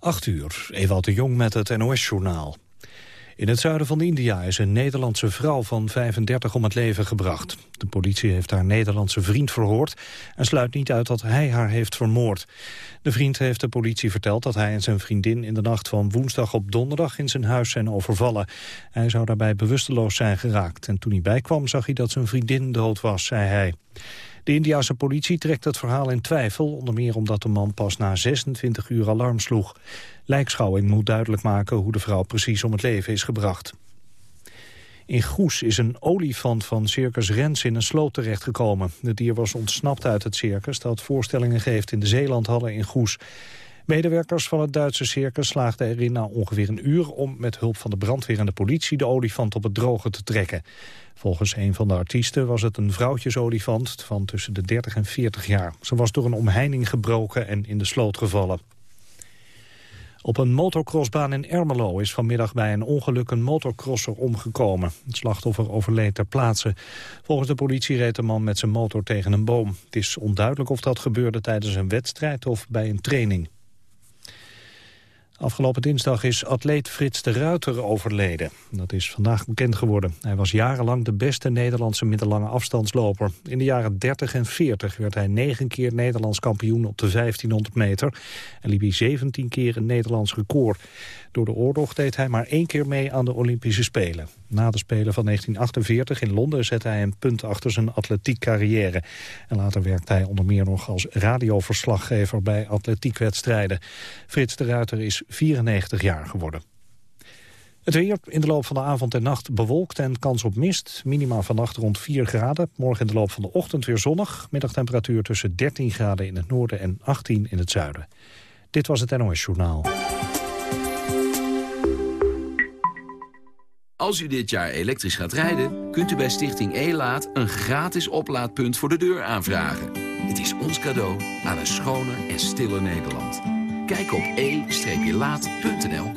8 uur, Ewald de Jong met het NOS-journaal. In het zuiden van India is een Nederlandse vrouw van 35 om het leven gebracht. De politie heeft haar Nederlandse vriend verhoord... en sluit niet uit dat hij haar heeft vermoord. De vriend heeft de politie verteld dat hij en zijn vriendin... in de nacht van woensdag op donderdag in zijn huis zijn overvallen. Hij zou daarbij bewusteloos zijn geraakt. En toen hij bijkwam zag hij dat zijn vriendin dood was, zei hij. De Indiase politie trekt het verhaal in twijfel, onder meer omdat de man pas na 26 uur alarm sloeg. Lijkschouwing moet duidelijk maken hoe de vrouw precies om het leven is gebracht. In Goes is een olifant van Circus Rens in een sloot terechtgekomen. Het dier was ontsnapt uit het circus dat voorstellingen geeft in de Zeelandhallen in Goes. Medewerkers van het Duitse circus slaagden erin na ongeveer een uur... om met hulp van de brandweer en de politie de olifant op het droge te trekken. Volgens een van de artiesten was het een vrouwtjesolifant van tussen de 30 en 40 jaar. Ze was door een omheining gebroken en in de sloot gevallen. Op een motocrossbaan in Ermelo is vanmiddag bij een ongeluk een motocrosser omgekomen. Het slachtoffer overleed ter plaatse. Volgens de politie reed de man met zijn motor tegen een boom. Het is onduidelijk of dat gebeurde tijdens een wedstrijd of bij een training. Afgelopen dinsdag is atleet Frits de Ruiter overleden. Dat is vandaag bekend geworden. Hij was jarenlang de beste Nederlandse middellange afstandsloper. In de jaren 30 en 40 werd hij negen keer Nederlands kampioen op de 1500 meter... en liep hij 17 keer een Nederlands record. Door de oorlog deed hij maar één keer mee aan de Olympische Spelen. Na de Spelen van 1948 in Londen zette hij een punt achter zijn atletiek carrière. En later werkte hij onder meer nog als radioverslaggever bij atletiekwedstrijden. Frits de Ruiter is 94 jaar geworden. Het weer in de loop van de avond en nacht bewolkt en kans op mist. Minima vannacht rond 4 graden. Morgen in de loop van de ochtend weer zonnig. Middagtemperatuur tussen 13 graden in het noorden en 18 in het zuiden. Dit was het NOS Journaal. Als u dit jaar elektrisch gaat rijden, kunt u bij Stichting E-Laat... een gratis oplaadpunt voor de deur aanvragen. Het is ons cadeau aan een schoner en stiller Nederland. Kijk op e-laat.nl.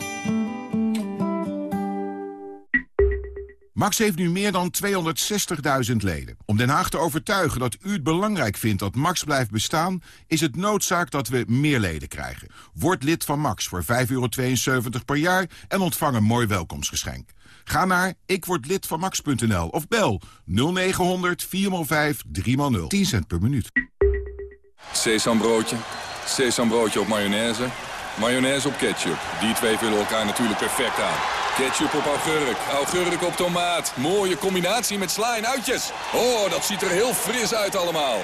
Max heeft nu meer dan 260.000 leden. Om Den Haag te overtuigen dat u het belangrijk vindt dat Max blijft bestaan... is het noodzaak dat we meer leden krijgen. Word lid van Max voor 5,72 per jaar en ontvang een mooi welkomstgeschenk. Ga naar ikwordlidvanmax.nl of bel 0900 4x5 3x0. 10 cent per minuut. Sesambroodje, sesambroodje op mayonaise, mayonaise op ketchup. Die twee vullen elkaar natuurlijk perfect aan. Ketchup op augurk, augurk op tomaat. Mooie combinatie met sla en uitjes. Oh, dat ziet er heel fris uit allemaal.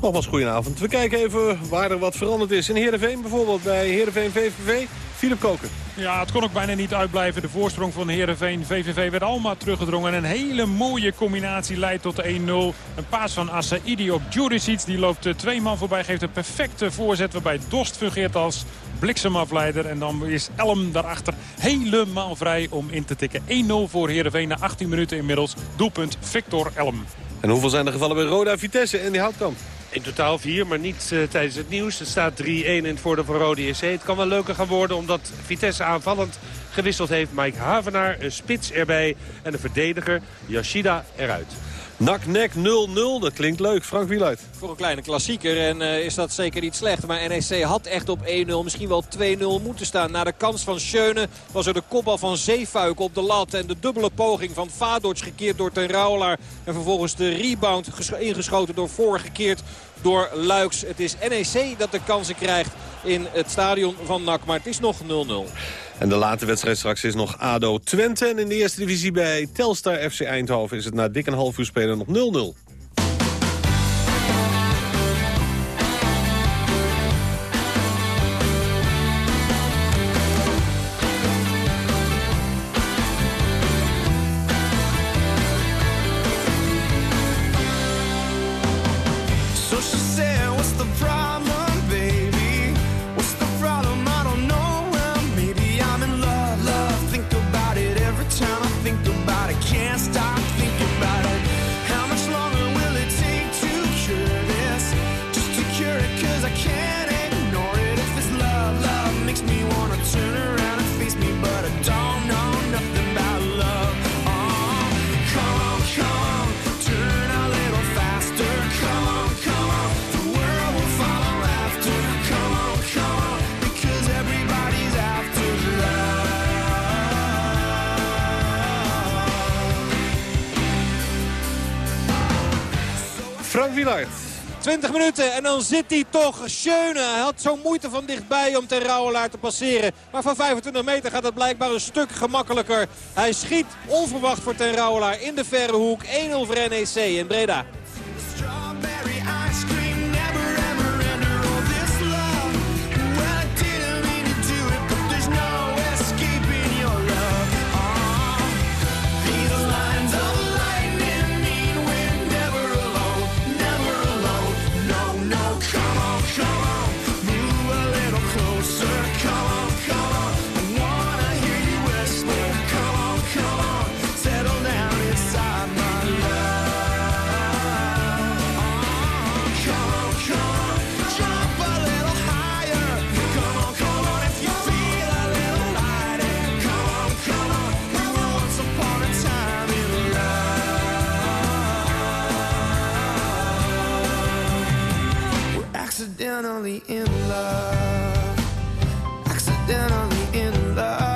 Nogmaals, goedenavond. We kijken even waar er wat veranderd is. In Heerenveen bijvoorbeeld, bij Heerenveen VVV. Philip Koken. Ja, het kon ook bijna niet uitblijven. De voorsprong van Heerenveen VVV werd allemaal teruggedrongen. En een hele mooie combinatie leidt tot de 1-0. Een paas van Asaidi op Juricic. Die loopt twee man voorbij, geeft een perfecte voorzet... waarbij Dost fungeert als bliksemafleider. En dan is Elm daarachter helemaal vrij om in te tikken. 1-0 voor Heerenveen na 18 minuten inmiddels. Doelpunt Victor Elm. En hoeveel zijn er gevallen bij Roda Vitesse en die Houtkamp? In totaal vier, maar niet uh, tijdens het nieuws. Het staat 3-1 in het voordeel van Rode JC. Het kan wel leuker gaan worden omdat Vitesse aanvallend gewisseld heeft. Mike Havenaar, een spits erbij en een verdediger, Yashida, eruit. Nak-nek 0-0, dat klinkt leuk. Frank Wieluid. Voor een kleine klassieker en uh, is dat zeker niet slecht. Maar NEC had echt op 1-0, misschien wel 2-0 moeten staan. Na de kans van Schöne was er de kopbal van Zeefuik op de lat. En de dubbele poging van Vadoc gekeerd door Ten Rauwelaar. En vervolgens de rebound ingeschoten door voorgekeerd door Luiks. Het is NEC dat de kansen krijgt in het stadion van NAC. Maar het is nog 0-0. En de late wedstrijd straks is nog ADO Twente. En in de eerste divisie bij Telstar FC Eindhoven is het na dik een half uur spelen nog 0-0. Wielaert. 20 minuten en dan zit hij toch. Schöne hij had zo'n moeite van dichtbij om ten Rauwelaar te passeren. Maar van 25 meter gaat het blijkbaar een stuk gemakkelijker. Hij schiet onverwacht voor ten Rauwelaar in de verre hoek. 1-0 voor NEC in Breda. Accidentally in love. Accidentally in love.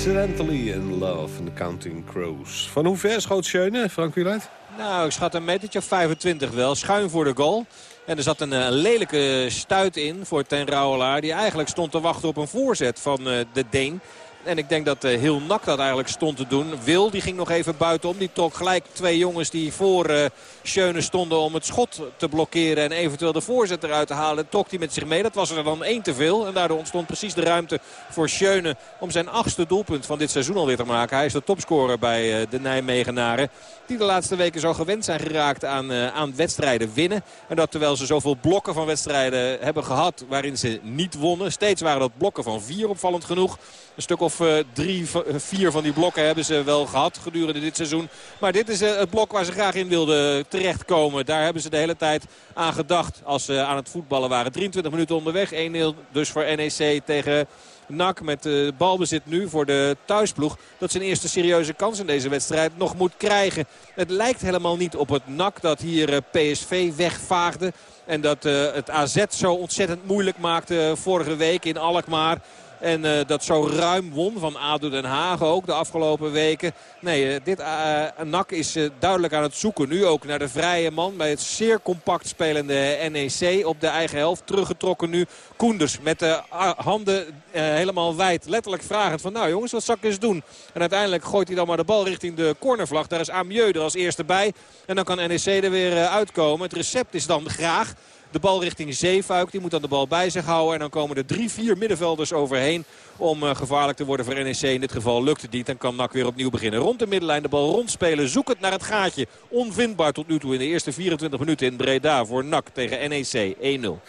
Accidentally in Love van de Counting Crows. Van hoe ver schoot Schöne, Frank Wieluid? Nou, ik schat een metertje of 25 wel. Schuin voor de goal. En er zat een, eh, lelijke stuit in voor Ten Rauwelaar. Die eigenlijk stond te wachten op een voorzet van eh, de Deen. En ik denk dat eh, heel Nak dat eigenlijk stond te doen. Wil, die ging nog even buitenom. Die trok gelijk twee jongens die voor eh Schöne stonden om het schot te blokkeren. En eventueel de voorzet eruit te halen. Trok hij met zich mee. Dat was er dan één te veel. En daardoor ontstond precies de ruimte voor Schöne om zijn achtste doelpunt van dit seizoen alweer te maken. Hij is de topscorer bij eh, de Nijmegenaren. Die de laatste weken zo gewend zijn geraakt aan, aan wedstrijden winnen. En dat terwijl ze zoveel blokken van wedstrijden hebben gehad waarin ze niet wonnen. Steeds waren dat blokken van vier opvallend genoeg. Een stuk of eh, drie, eh, vier van die blokken hebben ze wel gehad gedurende dit seizoen. Maar dit is eh, het blok waar ze graag in wilden terechtkomen. Daar hebben ze de hele tijd aan gedacht als ze aan het voetballen waren. 23 minuten onderweg. 1-0 dus voor NEC tegen NAC met de balbezit nu voor de thuisploeg. Dat zijn eerste serieuze kans in deze wedstrijd nog moet krijgen. Het lijkt helemaal niet op het NAC dat hier PSV wegvaagde. En dat het AZ zo ontzettend moeilijk maakte vorige week in Alkmaar. En eh, dat zo ruim won van ADO Den Haag ook de afgelopen weken. Nee, eh, dit eh, NAC is duidelijk aan het zoeken. Nu ook naar de vrije man bij het zeer compact spelende NEC op de eigen helft. Teruggetrokken nu Koenders met de handen helemaal wijd. Letterlijk vragend van nou jongens, wat zal ik eens doen? En uiteindelijk gooit hij dan maar de bal richting de cornervlag. Daar is Amieux er als eerste bij. En dan kan NEC er weer uitkomen. Het recept is dan graag de bal richting Zeefuik. Die moet dan de bal bij zich houden. En dan komen er drie, vier middenvelders overheen om eh, gevaarlijk te worden voor NEC. In dit geval lukt het niet. Dan kan NAC weer opnieuw beginnen. Rond de middenlijn de bal rondspelen. Zoek het naar het gaatje. Onvindbaar tot nu toe in de eerste 24 minuten in Breda voor NAC tegen NEC 1-0.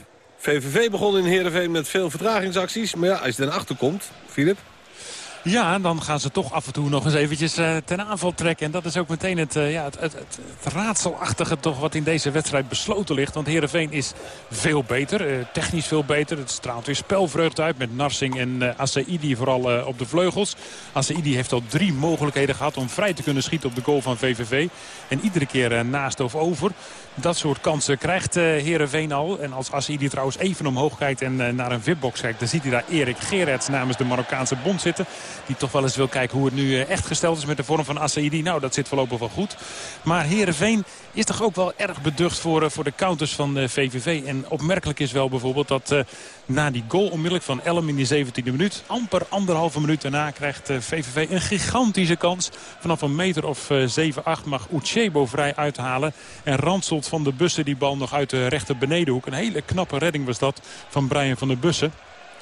0-1. VVV begon in Heerenveen met veel vertragingsacties. Maar ja, als je dan achter komt, Filip... Ja, dan gaan ze toch af en toe nog eens eventjes eh, ten aanval trekken. En dat is ook meteen het, eh, ja, het, het, raadselachtige toch wat in deze wedstrijd besloten ligt. Want Heerenveen is veel beter, eh, technisch veel beter. Het straalt weer spelvreugde uit met Narsing en uh, Asaidi vooral op de vleugels. Asaidi heeft al drie mogelijkheden gehad om vrij te kunnen schieten op de goal van VVV. En iedere keer naast of over. Dat soort kansen krijgt uh, Heerenveen al. En als Asaidi trouwens even omhoog kijkt en uh, naar een vipbox kijkt... dan ziet hij daar Erik Gerets namens de Marokkaanse bond zitten. Die toch wel eens wil kijken hoe het nu uh, echt gesteld is met de vorm van Asaidi. Nou, dat zit voorlopig wel goed. Maar Heerenveen is toch ook wel erg beducht voor, voor de counters van de VVV. En opmerkelijk is wel bijvoorbeeld dat na die goal onmiddellijk van Elm in die 17e minuut... amper anderhalve minuut daarna krijgt VVV een gigantische kans. Vanaf een meter of 7, 8 mag Uchebo vrij uithalen. En ranselt van de Bussen die bal nog uit de rechter benedenhoek. Een hele knappe redding was dat van Brian van der Bussen.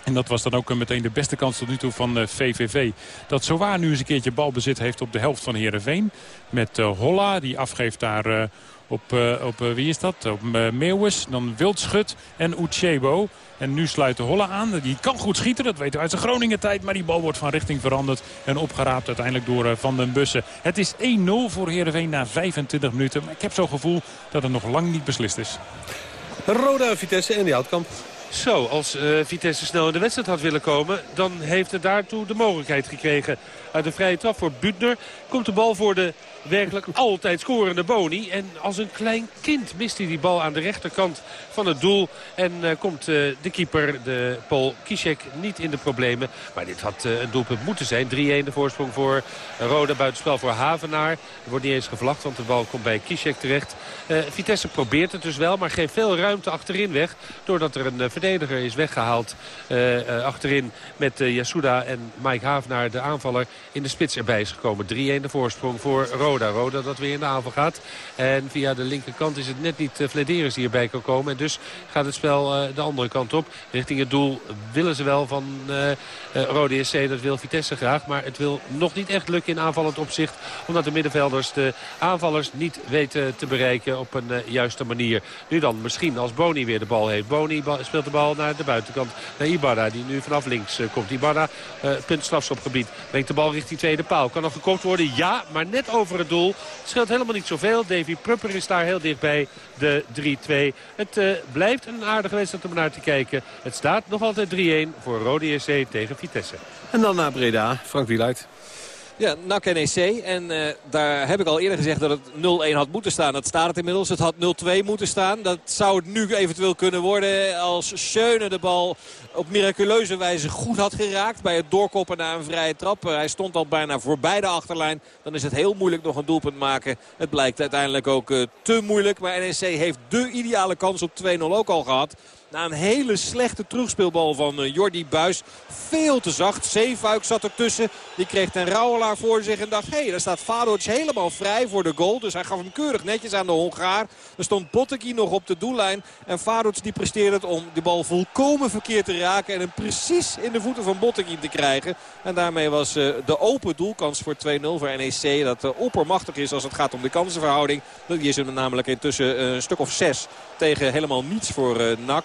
En dat was dan ook meteen de beste kans tot nu toe van VVV. Dat zowaar nu eens een keertje balbezit heeft op de helft van Heerenveen. Met Holla, die afgeeft daar op, op wie is dat? Op Meeuwis, dan Wildschut en Uchebo. En nu sluit de Holla aan. Die kan goed schieten, dat weten we uit zijn Groningen tijd. Maar die bal wordt van richting veranderd en opgeraapt uiteindelijk door Van den Bussen. Het is 1-0 voor Heerenveen na 25 minuten. Maar ik heb zo'n gevoel dat het nog lang niet beslist is. Roda, Vitesse en die Houtkamp. Zo, als uh, Vitesse snel in de wedstrijd had willen komen... dan heeft het daartoe de mogelijkheid gekregen. Uit de vrije trap voor Butner komt de bal voor de werkelijk altijd scorende Boni. En als een klein kind mist hij die bal aan de rechterkant van het doel. En uh, komt uh, de keeper, de Paul Kiszek, niet in de problemen. Maar dit had uh, een doelpunt moeten zijn. 3-1 de voorsprong voor Rode buitenspel voor Havenaar. Er wordt niet eens gevlacht, want de bal komt bij Kiszek terecht. Vitesse probeert het dus wel, maar geeft veel ruimte achterin weg. Doordat er een verdediger is weggehaald achterin met Yasuda en Mike Havenaar, de aanvaller, in de spits erbij is gekomen. 3-1 de voorsprong voor Roda. Roda dat weer in de aanval gaat. En via de linkerkant is het net niet uh, Flederis die erbij kan komen. En dus gaat het spel uh, de andere kant op. Richting het doel willen ze wel van uh, Rode SC. Dat wil Vitesse graag. Maar het wil nog niet echt lukken in aanvallend opzicht. Omdat de middenvelders de aanvallers niet weten te bereiken op een juiste manier. Nu dan misschien als Boni weer de bal heeft. Boni speelt de bal naar de buitenkant. Naar Ibarra die nu vanaf links komt. Ibarra punt strafschopgebied. Brengt de bal richting tweede paal. Kan nog gekopt worden? Ja, maar net over het doel. Het scheelt helemaal niet zoveel. Davy Prupper is daar heel dichtbij de 3-2. Het uh, blijft een aardige wedstrijd om naar te kijken. Het staat nog altijd 3-1 voor Rode SC tegen Vitesse. En dan naar Breda, Frank Wieluid. Ja, NAC NEC. En uh, daar heb ik al eerder gezegd dat het 0-1 had moeten staan. Dat staat het inmiddels. Het had 0-2 moeten staan. Dat zou het nu eventueel kunnen worden als Schöne de bal op miraculeuze wijze goed had geraakt. Bij het doorkoppen naar een vrije trap. Hij stond al bijna voorbij de achterlijn. Dan is het heel moeilijk nog een doelpunt maken. Het blijkt uiteindelijk ook uh, te moeilijk. Maar NEC heeft de ideale kans op 2-0 ook al gehad. Na een hele slechte terugspeelbal van uh, Jordi Buis. Veel te zacht. Zeefuik zat ertussen. Die kreeg ten Rauwelaar voor zich en dacht... hé, hey, daar staat Vadoc helemaal vrij voor de goal. Dus hij gaf hem keurig netjes aan de Hongaar. Er stond Botteki nog op de doellijn. En Vadoc die presteerde het om de bal volkomen verkeerd te raken. En hem precies in de voeten van Botteki te krijgen. En daarmee was uh, de open doelkans voor 2-0 voor NEC. Dat uh, oppermachtig is als het gaat om de kansenverhouding. Die is er namelijk intussen een stuk of zes tegen helemaal niets voor NAC.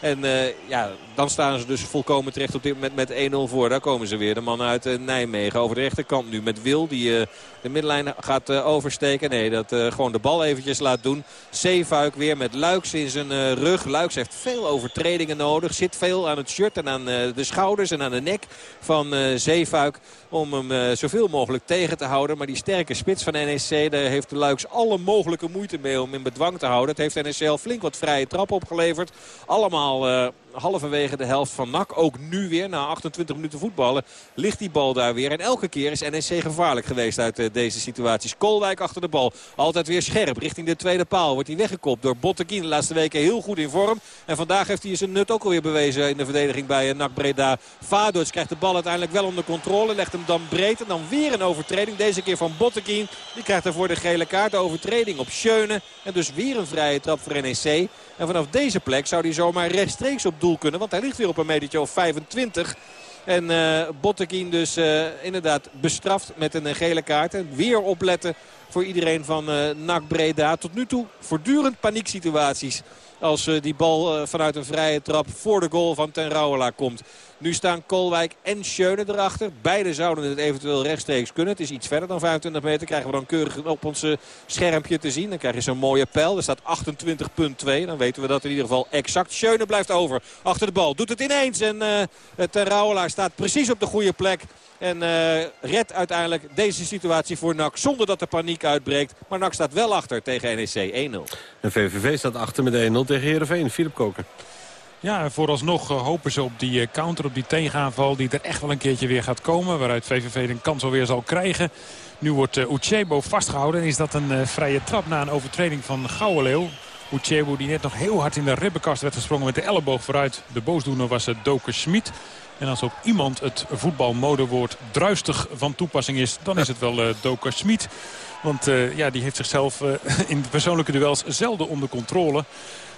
En uh, ja, dan staan ze dus volkomen terecht op dit moment met 1-0 voor. Daar komen ze weer. De man uit uh, Nijmegen over de rechterkant nu met Wil. Die uh, de middenlijn gaat oversteken. Nee, dat gewoon de bal eventjes laat doen. Zeefuik weer met Luiks in zijn rug. Luiks heeft veel overtredingen nodig. Zit veel aan het shirt en aan de schouders en aan de nek van Zeefuik. Om hem zoveel mogelijk tegen te houden. Maar die sterke spits van NEC, daar heeft Luiks alle mogelijke moeite mee om in bedwang te houden. Het heeft NEC al flink wat vrije trap opgeleverd. Allemaal uh, halverwege de helft van NAC. Ook nu weer, na 28 minuten voetballen, ligt die bal daar weer. En elke keer is NEC gevaarlijk geweest uit uh, deze situaties. Kolwijk achter de bal. Altijd weer scherp, richting de tweede paal. Wordt hij weggekopt door Botteguin. De laatste weken heel goed in vorm. En vandaag heeft hij zijn nut ook alweer bewezen in de verdediging bij uh, NAC Breda. Vadoc krijgt de bal uiteindelijk wel onder controle. Legt hem dan breed en dan weer een overtreding. Deze keer van Botteguin. Die krijgt ervoor de gele kaart. De overtreding op Schöne. En dus weer een vrije trap voor NEC. En vanaf deze plek zou hij zomaar rechtstreeks op doel kunnen. Want hij ligt weer op een metertje of 25. En uh, dus uh, inderdaad bestraft met een gele kaart. En weer opletten voor iedereen van uh, NAC Breda. Tot nu toe voortdurend panieksituaties. Als die bal vanuit een vrije trap voor de goal van Ten Rauwela komt. Nu staan Kolwijk en Schöne erachter. Beide zouden het eventueel rechtstreeks kunnen. Het is iets verder dan 25 meter. Krijgen we dan keurig op ons schermpje te zien. Dan krijg je zo'n mooie pijl. Er staat 28.2. Dan weten we dat in ieder geval exact. Schöne blijft over. Achter de bal. Doet het ineens. En uh, staat precies op de goede plek. En uh, redt uiteindelijk deze situatie voor NAC zonder dat er paniek uitbreekt. Maar NAC staat wel achter tegen NEC 1-0. En VVV staat achter met 1-0 tegen Heerenveen. Philip Koker. Ja, vooralsnog uh, hopen ze op die uh, counter, op die tegenaanval... die er echt wel een keertje weer gaat komen. Waaruit VVV een kans alweer zal krijgen. Nu wordt uh, Uchebo vastgehouden. En is dat een vrije trap na een overtreding van Gouwenleeuw. Uchebo die net nog heel hard in de ribbenkast werd gesprongen met de elleboog vooruit. De boosdoener was het Doker Schmid. En als op iemand het voetbalmodewoord druistig van toepassing is... dan is het wel Doker Schmid. Want ja, die heeft zichzelf in persoonlijke duels zelden onder controle.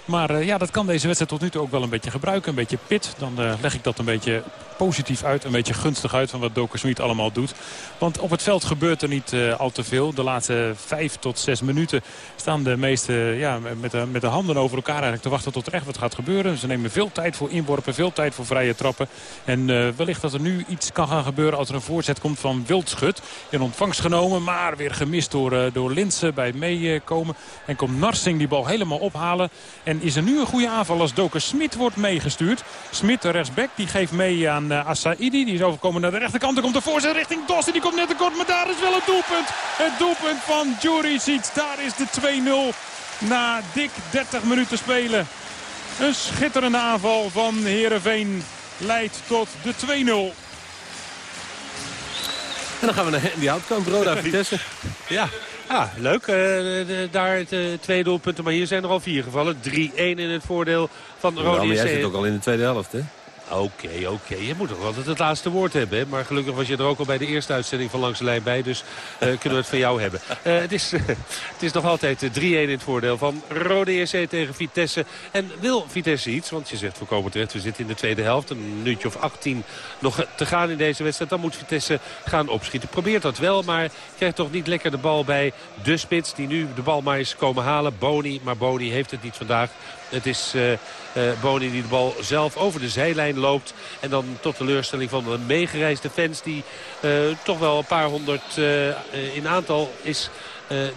Maar eh, ja, dat kan deze wedstrijd tot nu toe ook wel een beetje gebruiken. Een beetje pit. Dan eh, leg ik dat een beetje positief uit. Een beetje gunstig uit van wat Doker Smit allemaal doet. Want op het veld gebeurt er niet uh, al te veel. De laatste vijf tot zes minuten staan de meeste ja, met, de, met de handen over elkaar eigenlijk te wachten tot er echt wat gaat gebeuren. Ze nemen veel tijd voor inworpen, veel tijd voor vrije trappen. En uh, wellicht dat er nu iets kan gaan gebeuren als er een voorzet komt van Wildschut. In ontvangst genomen, maar weer gemist door, uh, door Linsen bij meekomen. En komt Narsing die bal helemaal ophalen. En is er nu een goede aanval als Doker Smit wordt meegestuurd. Smit, rechtsback, die geeft mee aan Asaidi. Die is overkomen naar de rechterkant. Er komt de voorzet richting Dos. En die komt net te kort. Maar daar is wel het doelpunt. Het doelpunt van Juricic. Daar is de 2-0 na dik 30 minuten spelen. Een schitterende aanval van Heerenveen leidt tot de 2-0. En dan gaan we naar die Houtkamp, Roda Vitesse. Ja, Ah, leuk. Uh, daar het, uh, twee doelpunten, maar hier zijn er al vier gevallen. 3-1 in het voordeel van Roda ja, maar jij zit ook al in de tweede helft, hè? Oké, oké. Je moet toch altijd het laatste woord hebben. Maar gelukkig was je er ook al bij de eerste uitzending van Langs de Lijn bij. Dus uh, kunnen we het van jou hebben. Uh, het, is, het is nog altijd 3-1 in het voordeel van Rode EC tegen Vitesse. En wil Vitesse iets? Want je zegt voorkomen terecht, we zitten in de tweede helft. Een minuutje of 18 nog te gaan in deze wedstrijd. Dan moet Vitesse gaan opschieten. Probeert dat wel, maar krijgt toch niet lekker de bal bij de spits. Die nu de bal maar is komen halen. Boni, maar Boni heeft het niet vandaag. Het is uh, die de bal zelf over de zijlijn loopt. En dan tot teleurstelling van de meegereisde fans die uh, toch wel een paar honderd in aantal is...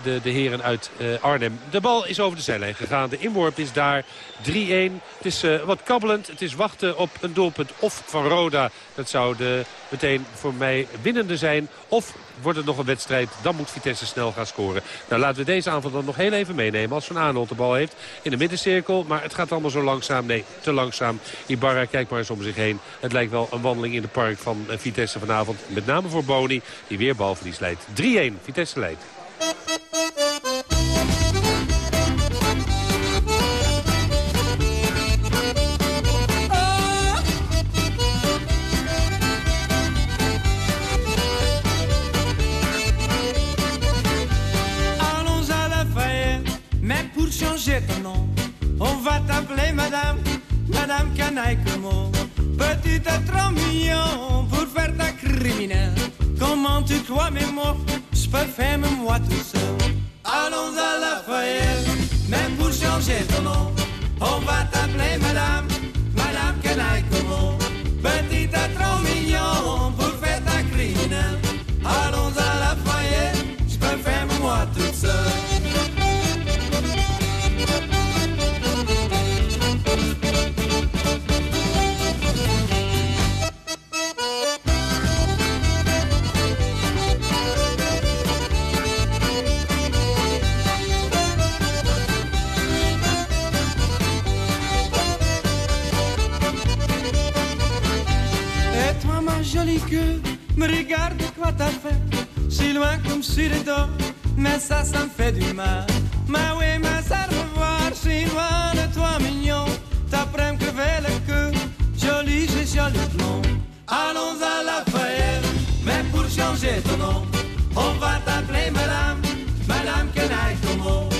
de, de heren uit Arnhem. De bal is over de zijlijn gegaan. De inworp is daar 3-1. Het is wat kabbelend. Het is wachten op een doelpunt of van Roda. Dat zou de, meteen voor mij winnende zijn. Of wordt het nog een wedstrijd, dan moet Vitesse snel gaan scoren. Nou, laten we deze aanval dan nog heel even meenemen. Als Van Aanholt de bal heeft in de middencirkel. Maar het gaat allemaal zo langzaam. Nee, te langzaam. Ibarra kijkt maar eens om zich heen. Het lijkt wel een wandeling in de park van Vitesse vanavond. Met name voor Boni, die weer balverlies leidt. 3-1, Vitesse leidt. Canaille Como. Petit trop mignon pour faire ta criminelle. Comment tu crois mes mots, je peux faire moi tout seul. Allons à la Lafayette, même pour changer ton nom. On va t'appeler madame, madame Canaille. Petit trop mignon jolie queue, me regarde quoi t'as fait. Si loin comme dos, mais ça, ça me fait du mal. Mais oui, mais ça revoir, si loin de toi, mignon. T'apprends me crever le cœur, joli, j'ai joli blond. Allons à la fête, mais pour changer ton nom, on va t'appeler madame, madame Kenaï Como.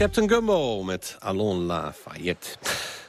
Captain Gumbo met Alon Lafayette.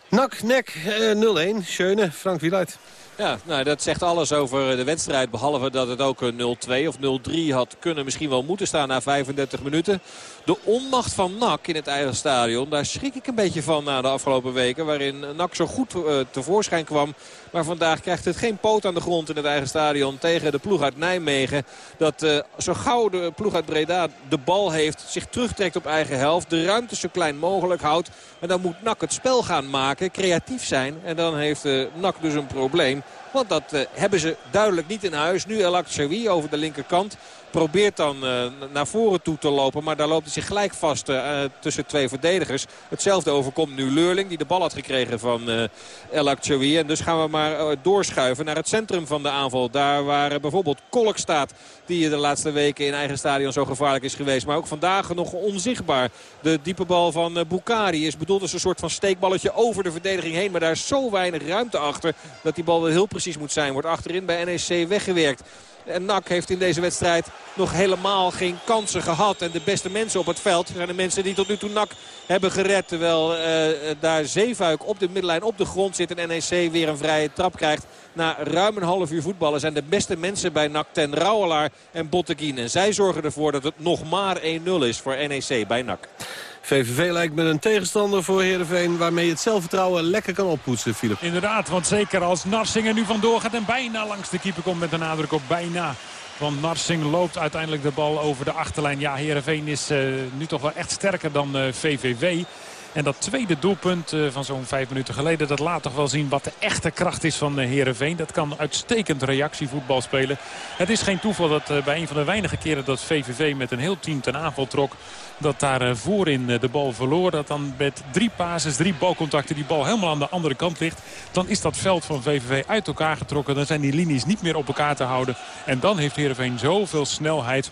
Nak, nek, eh, 0-1. Schöne, Frank Wieluid. Ja, nou, dat zegt alles over de wedstrijd. Behalve dat het ook een 0-2 of 0-3 had kunnen misschien wel moeten staan na 35 minuten. De onmacht van NAC in het eigen stadion, daar schrik ik een beetje van na de afgelopen weken. Waarin NAC zo goed tevoorschijn kwam. Maar vandaag krijgt het geen poot aan de grond in het eigen stadion tegen de ploeg uit Nijmegen. Dat uh, zo gauw de ploeg uit Breda de bal heeft, zich terugtrekt op eigen helft. De ruimte zo klein mogelijk houdt. En dan moet NAC het spel gaan maken, creatief zijn. En dan heeft uh, NAC dus een probleem. Want dat uh, hebben ze duidelijk niet in huis. Nu El Akshawi over de linkerkant. Probeert dan uh, naar voren toe te lopen. Maar daar loopt hij zich gelijk vast uh, tussen twee verdedigers. Hetzelfde overkomt nu Leurling. Die de bal had gekregen van uh, El Akshawi. En dus gaan we maar doorschuiven naar het centrum van de aanval. Daar waar bijvoorbeeld Kolk staat. Die de laatste weken in eigen stadion zo gevaarlijk is geweest. Maar ook vandaag nog onzichtbaar. De diepe bal van Bukari is bedoeld als een soort van steekballetje over de verdediging heen. Maar daar is zo weinig ruimte achter dat die bal wel heel precies moet zijn. Wordt achterin bij NEC weggewerkt. En NAC heeft in deze wedstrijd nog helemaal geen kansen gehad. En de beste mensen op het veld zijn de mensen die tot nu toe NAC hebben gered. Terwijl uh, daar Zeefuik op de middenlijn op de grond zit en NEC weer een vrije trap krijgt. Na ruim een half uur voetballen zijn de beste mensen bij NAC ten Rauwelaar en Botteguin. En zij zorgen ervoor dat het nog maar 1-0 is voor NEC bij NAC. VVV lijkt met een tegenstander voor Heerenveen... waarmee je het zelfvertrouwen lekker kan oppoetsen, Filip. Inderdaad, want zeker als Narsing nu vandoor gaat... en bijna langs de keeper komt met een nadruk op bijna... Want Narsing loopt uiteindelijk de bal over de achterlijn. Ja, Heerenveen is uh, nu toch wel echt sterker dan VVV. En dat tweede doelpunt uh, van zo'n vijf minuten geleden... dat laat toch wel zien wat de echte kracht is van Heerenveen. Dat kan uitstekend reactievoetbal spelen. Het is geen toeval dat uh, bij een van de weinige keren dat VVV met een heel team ten aanval trok dat daar voorin de bal verloor. Dat dan met drie pases, drie balcontacten die bal helemaal aan de andere kant ligt. Dan is dat veld van VVV uit elkaar getrokken. Dan zijn die linies niet meer op elkaar te houden. En dan heeft Heerenveen zoveel snelheid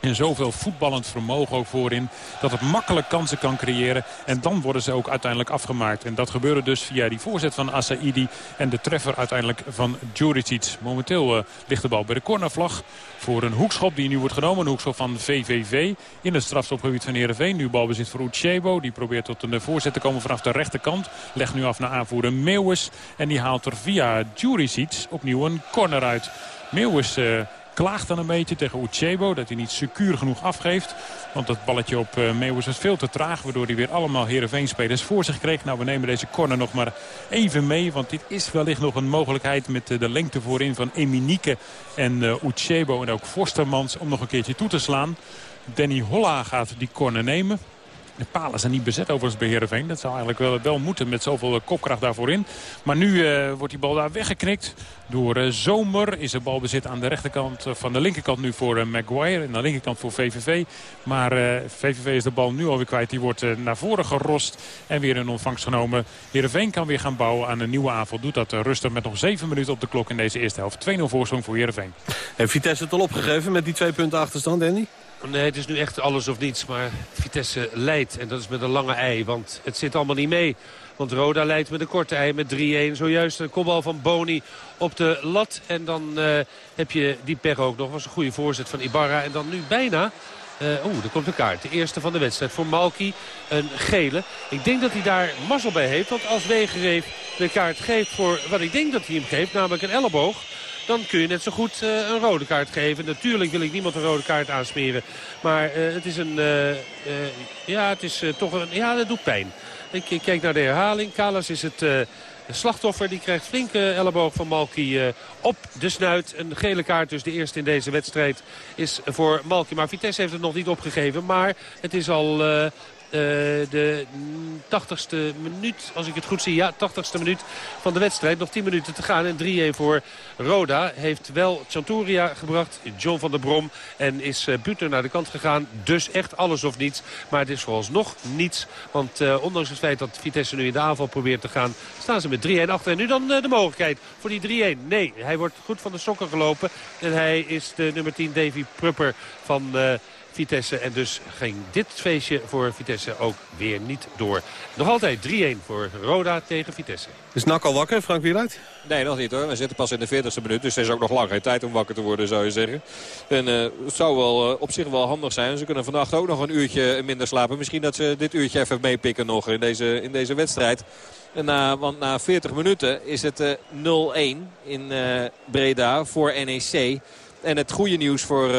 en zoveel voetballend vermogen ook voorin. Dat het makkelijk kansen kan creëren. En dan worden ze ook uiteindelijk afgemaakt. En dat gebeurde dus via die voorzet van Asaidi. En de treffer uiteindelijk van Djuricic. Momenteel uh, ligt de bal bij de cornervlag. Voor een hoekschop die nu wordt genomen. Een hoekschop van VVV in het strafstopgebied van Heerenveen. Nu balbezit voor Uchebo. Die probeert tot een voorzet te komen vanaf de rechterkant. Legt nu af naar aanvoerder Meeuwis. En die haalt er via Djuricic opnieuw een corner uit. Meeuwis... Uh, klaagt dan een beetje tegen Uchebo dat hij niet secuur genoeg afgeeft. Want dat balletje op uh, Meeuwis was veel te traag. Waardoor hij weer allemaal Heerenveen-spelers voor zich kreeg. Nou, we nemen deze corner nog maar even mee. Want dit is wellicht nog een mogelijkheid met uh, de lengte voorin van Eminieke en uh, Uchebo. En ook Forstermans om nog een keertje toe te slaan. Danny Holla gaat die corner nemen. De palen zijn niet bezet overigens bij Heerenveen. Dat zou eigenlijk wel, wel moeten met zoveel kopkracht daarvoor in. Maar nu uh, wordt die bal daar weggeknikt door uh, Zomer. Is de bal bezit aan de rechterkant van de linkerkant nu voor Maguire. En aan de linkerkant voor VVV. Maar VVV is de bal nu alweer kwijt. Die wordt naar voren gerost en weer in ontvangst genomen. Heerenveen kan weer gaan bouwen aan een nieuwe aanval. Doet dat rustig met nog 7 minuten op de klok in deze eerste helft. 2-0 voorsprong voor Heerenveen. Heeft Vitesse het al opgegeven met die twee punten achterstand, Danny? Nee, het is nu echt alles of niets. Maar Vitesse leidt. En dat is met een lange ei. Want het zit allemaal niet mee. Want Roda leidt met een korte ei met 3-1. Zojuist een kopbal van Boni op de lat. En dan uh, heb je die per ook nog. was een goede voorzet van Ibarra. En dan nu bijna... Oeh, uh, er komt een kaart. De eerste van de wedstrijd voor Malki. Een gele. Ik denk dat hij daar mazzel bij heeft. Want als Wegereef de kaart geeft voor wat ik denk dat hij hem geeft. Namelijk een elleboog dan kun je net zo goed uh, een rode kaart geven. Natuurlijk wil ik niemand een rode kaart aansmeren. Maar uh, het is een... Uh, ja, het is toch een... Ja, dat doet pijn. Ik, ik kijk naar de herhaling. Kalas is het slachtoffer. Die krijgt flinke elleboog van Malki op de snuit. Een gele kaart dus de eerste in deze wedstrijd is voor Malki. Maar Vitesse heeft het nog niet opgegeven. Maar het is al de 80ste minuut, als ik het goed zie. Ja, 80ste minuut van de wedstrijd. Nog 10 minuten te gaan en 3-1 voor Roda. Heeft wel Chanturia gebracht, John van der Brom. En is uh, Buter naar de kant gegaan. Dus echt alles of niets. Maar het is vooralsnog niets. Want uh, ondanks het feit dat Vitesse nu in de aanval probeert te gaan... staan ze met 3-1 achter. En nu dan de mogelijkheid voor die 3-1. Nee, hij wordt goed van de sokken gelopen. En hij is de nummer 10 Davy Prupper van... Vitesse. En dus ging dit feestje voor Vitesse ook weer niet door. Nog altijd 3-1 voor Roda tegen Vitesse. Is Nak al wakker, Frank Wieluid? Nee, nog niet hoor. We zitten pas in de 40ste minuut. Dus er is ook nog lang geen tijd om wakker te worden, zou je zeggen. En uh, het zou wel uh, op zich wel handig zijn. Ze kunnen vannacht ook nog een uurtje minder slapen. Misschien dat ze dit uurtje even meepikken nog in deze, in deze wedstrijd. En na, want na 40 minuten is het uh, 0-1 in Breda voor NEC. En het goede nieuws voor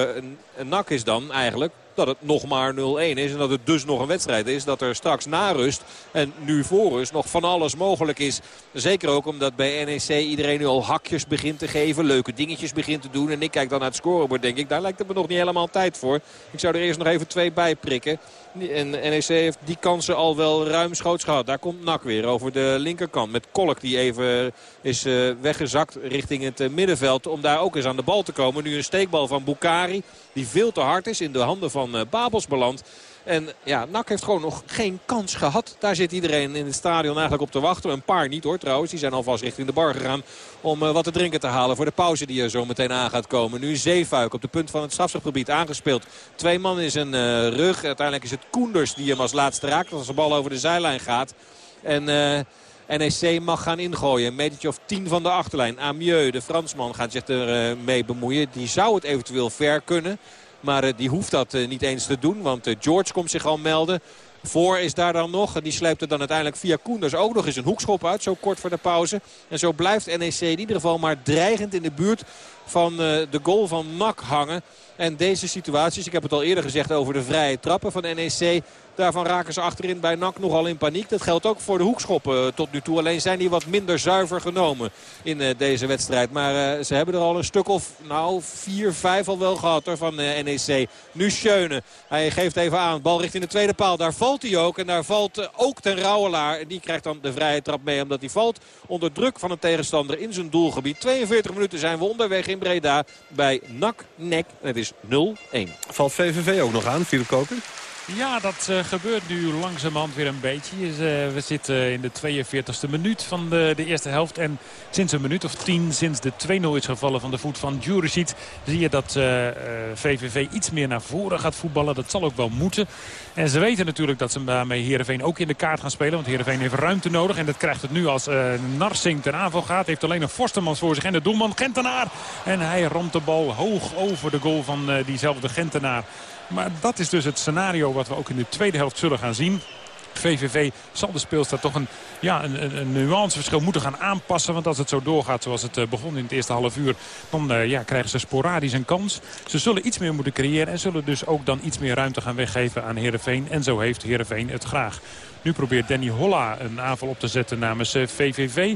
NAC is dan eigenlijk dat het nog maar 0-1 is. En dat het dus nog een wedstrijd is. Dat er straks na rust en nu voor rust nog van alles mogelijk is. Zeker ook omdat bij NEC iedereen nu al hakjes begint te geven. Leuke dingetjes begint te doen. En ik kijk dan naar het scorebord denk ik. Daar lijkt het me nog niet helemaal tijd voor. Ik zou er eerst nog even twee bij prikken. En NEC heeft die kansen al wel ruimschoots gehad. Daar komt Nak weer over de linkerkant. Met Kolk die even is uh, weggezakt richting het uh, middenveld. Om daar ook eens aan de bal te komen. Nu een steekbal van Bukari. Die veel te hard is in de handen van uh, Babels beland. En ja, NAC heeft gewoon nog geen kans gehad. Daar zit iedereen in het stadion eigenlijk op te wachten. Een paar niet hoor trouwens. Die zijn alvast richting de bar gegaan om uh, wat te drinken te halen voor de pauze die er zo meteen aan gaat komen. Nu Zeefuik op de punt van het strafschopgebied aangespeeld. Twee man in zijn uh, rug. Uiteindelijk is het Koenders die hem als laatste raakt. Als de bal over de zijlijn gaat. En... Uh, NEC mag gaan ingooien. Een metertje of 10 van de achterlijn. Amieux, de Fransman, gaat zich er mee bemoeien. Die zou het eventueel ver kunnen. Maar uh, die hoeft dat uh, niet eens te doen. Want uh, George komt zich al melden. Voor is daar dan nog. En die sleept er dan uiteindelijk via Koenders ook nog eens een hoekschop uit. Zo kort voor de pauze. En zo blijft NEC in ieder geval maar dreigend in de buurt van de goal van NAC hangen. En deze situaties, ik heb het al eerder gezegd over de vrije trappen van NEC... Daarvan raken ze achterin bij NAC nogal in paniek. Dat geldt ook voor de hoekschoppen tot nu toe. Alleen zijn die wat minder zuiver genomen in uh, deze wedstrijd. Maar uh, ze hebben er al een stuk of nou 4, 5 al wel gehad hoor, van NEC. Nu Schöne. Hij geeft even aan. Bal richting de tweede paal. Daar valt hij ook. En daar valt ook ten Rauwelaar. En die krijgt dan de vrije trap mee. Omdat hij valt onder druk van een tegenstander in zijn doelgebied. 42 minuten zijn we onderweg in Breda bij NAC-NEC. Het is 0-1. Valt VVV ook nog aan, Philip Koker? Ja, dat uh, gebeurt nu langzamerhand weer een beetje. Uh, we zitten in de 42e minuut van de, de, eerste helft. En sinds een minuut of tien, sinds de 2-0 is gevallen van de voet van Juricic... zie je dat VVV iets meer naar voren gaat voetballen. Dat zal ook wel moeten. En ze weten natuurlijk dat ze daarmee Heerenveen ook in de kaart gaan spelen. Want Heerenveen heeft ruimte nodig. En dat krijgt het nu als Narsing ten aanval gaat. Heeft alleen nog Forstermans voor zich en de doelman Gentenaar. En hij ramt de bal hoog over de goal van diezelfde Gentenaar. Maar dat is dus het scenario wat we ook in de tweede helft zullen gaan zien. VVV zal de speelstad toch een, ja, een, een nuanceverschil moeten gaan aanpassen. Want als het zo doorgaat zoals het begon in het eerste half uur... dan uh, ja, krijgen ze sporadisch een kans. Ze zullen iets meer moeten creëren... en zullen dus ook dan iets meer ruimte gaan weggeven aan Heerenveen. En zo heeft Heerenveen het graag. Nu probeert Danny Holla een aanval op te zetten namens VVV.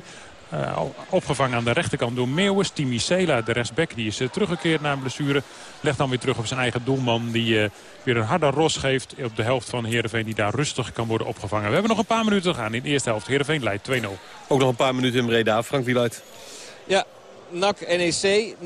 Uh, opgevangen aan de rechterkant door Meeuwis. Timi Sela, de rechtsback, die is uh, teruggekeerd na een blessure. Legt dan weer terug op zijn eigen doelman. Die uh, weer een harde ros geeft op de helft van Heerenveen. Die daar rustig kan worden opgevangen. We hebben nog een paar minuten te gaan in de eerste helft. Heerenveen leidt 2-0. Ook nog een paar minuten in Breda. Frank Wieluid. Ja, NAC NEC 0-1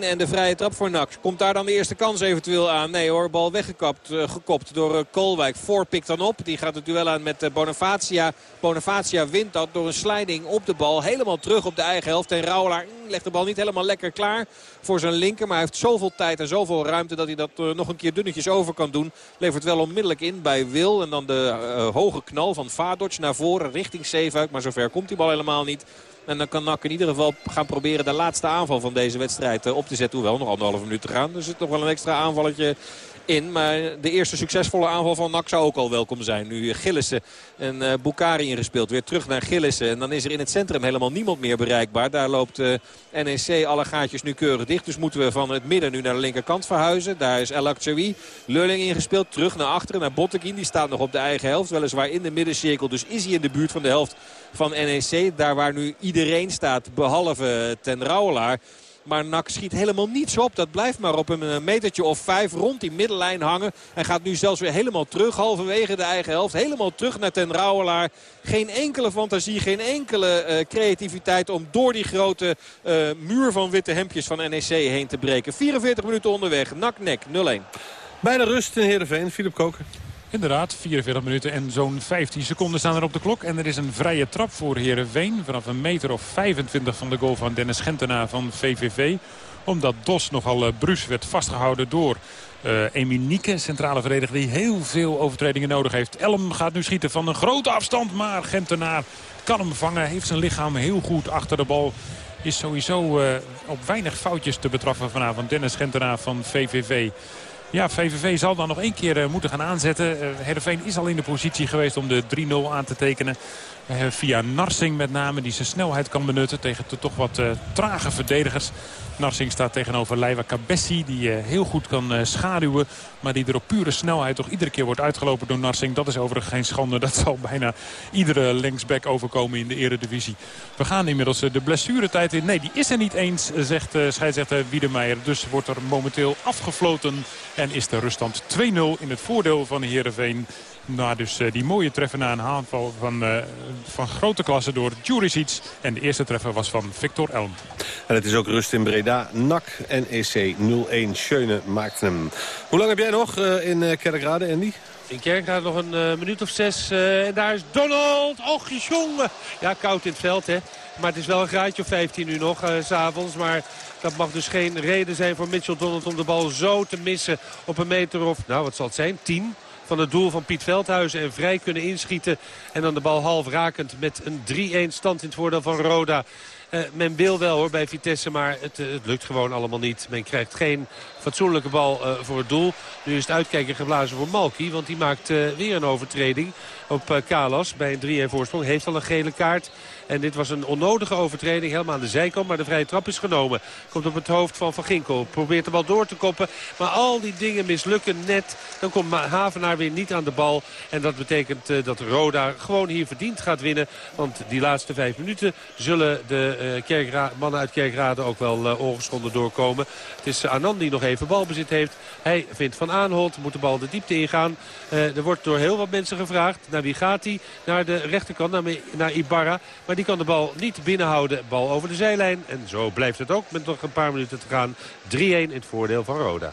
en de vrije trap voor NAC. Komt daar dan de eerste kans eventueel aan? Nee hoor, bal weggekapt uh, gekopt door uh, Koolwijk. Voor pikt dan op. Die gaat het duel aan met uh, Bonifacia. Bonifacia wint dat door een sliding op de bal. Helemaal terug op de eigen helft. En Rauwelaar mm, legt de bal niet helemaal lekker klaar voor zijn linker. Maar hij heeft zoveel tijd en zoveel ruimte dat hij dat nog een keer dunnetjes over kan doen. Levert wel onmiddellijk in bij Wil. En dan de hoge knal van Vadoc naar voren richting Zeefuik. Maar zover komt die bal helemaal niet. En dan kan NAC in ieder geval gaan proberen de laatste aanval van deze wedstrijd op te zetten. Hoewel nog anderhalve minuut te gaan. Er zit nog wel een extra aanvalletje in. Maar de eerste succesvolle aanval van NAC zou ook al welkom zijn. Nu Gillissen en uh, ingespeeld. Weer terug naar Gillissen. En dan is er in het centrum helemaal niemand meer bereikbaar. Daar loopt uh, NEC alle gaatjes nu keurig dicht. Dus moeten we van het midden nu naar de linkerkant verhuizen. Daar is El Akchawi. Lulling ingespeeld. Terug naar achteren. Naar Bottekin. Die staat nog op de eigen helft. Weliswaar in de middencirkel. Dus is hij in de buurt van de helft van NEC. Daar waar nu iedereen staat. Behalve ten Rauwelaar. Maar Nak schiet helemaal niets op. Dat blijft maar op een metertje of vijf rond die middellijn hangen. Hij gaat nu zelfs weer helemaal terug. Halverwege de eigen helft. Helemaal terug naar ten Rauwelaar. Geen enkele fantasie, geen enkele uh, creativiteit om door die grote uh, muur van witte hemdjes van NEC heen te breken. 44 minuten onderweg. Nak-nek 0-1. Bijna rust in Heerenveen. Philip Koker. Inderdaad, 44 minuten en zo'n 15 seconden staan er op de klok. En er is een vrije trap voor Heerenveen. Vanaf een meter of 25 van de goal van Dennis Gentenaar van VVV omdat Dos nogal uh, bruus werd vastgehouden door Uh, Eminieke, centrale verdediger, die heel veel overtredingen nodig heeft. Elm gaat nu schieten van een grote afstand, maar Gentenaar kan hem vangen. Heeft zijn lichaam heel goed achter de bal. Is sowieso uh, op weinig foutjes te betraffen vanavond. Dennis Gentenaar van VVV. Ja, VVV zal dan nog één keer uh, moeten gaan aanzetten. Uh, Heerenveen is al in de positie geweest om de 3-0 aan te tekenen. Uh, via Narsing met name, die zijn snelheid kan benutten tegen de toch wat trage verdedigers. Narsing staat tegenover Leiva Cabessi. Die uh, heel goed kan schaduwen. Maar die er op pure snelheid toch iedere keer wordt uitgelopen door Narsing. Dat is overigens geen schande. Dat zal bijna iedere linksback overkomen in de eredivisie. We gaan inmiddels de blessuretijd in. Nee, die is er niet eens, zegt scheidsrechter Wiedemeijer. Dus wordt er momenteel afgefloten. En is de ruststand 2-0 in het voordeel van Heerenveen. Na dus uh, die mooie treffer na een aanval van, uh, van grote klasse door Juricic. En de eerste treffer was van Victor Elm. En het is ook rust in Breda. NAC NEC 0-1. Schöne maakt hem. Hoe lang heb jij nog uh, in Kerkrade, Andy? In Kerkrade nog een minuut of zes. en daar is Donald. Och, jongen. Ja, koud in het veld, hè. Maar het is wel een graadje of 15 nu nog, s s'avonds. Maar dat mag dus geen reden zijn voor Mitchell Donald om de bal zo te missen op een meter of, nou wat zal het zijn, 10 van het doel van Piet Veldhuizen. En vrij kunnen inschieten. En dan de bal half rakend met een 3-1 stand in het voordeel van Roda. Uh, men wil wel hoor bij Vitesse, maar het, uh, het, lukt gewoon allemaal niet. Men krijgt geen fatsoenlijke bal uh, voor het doel. Nu is het uitkijken geblazen voor Malki, want die maakt weer een overtreding op Kalas bij een 3-1 voorsprong. Heeft al een gele kaart. En dit was een onnodige overtreding, helemaal aan de zijkant. Maar de vrije trap is genomen. Komt op het hoofd van Van Ginkel. Probeert de bal door te koppen. Maar al die dingen mislukken net. Dan komt Havenaar weer niet aan de bal. En dat betekent dat Roda gewoon hier verdiend gaat winnen. Want die laatste vijf minuten zullen de mannen uit Kerkrade ook wel ongeschonden doorkomen. Het is Anand die nog even balbezit heeft. Hij vindt Van Aanholt, moet de bal de diepte ingaan. er wordt door heel wat mensen gevraagd. Naar wie gaat hij? Naar de rechterkant, naar, naar Ibarra. Maar die kan de bal niet binnenhouden. Bal over de zijlijn. En zo blijft het ook met nog een paar minuten te gaan. 3-1 in het voordeel van Roda.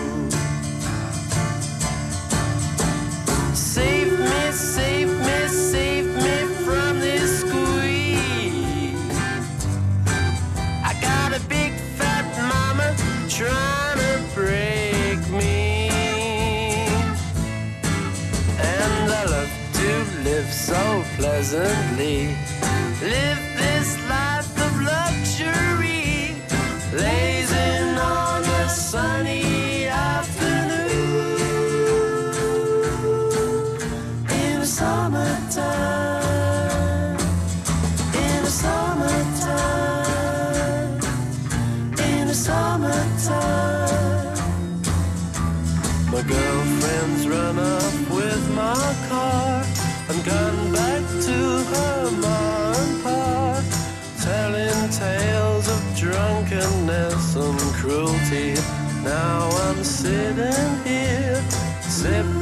reason. Cruelty. Now I'm sitting here, sipping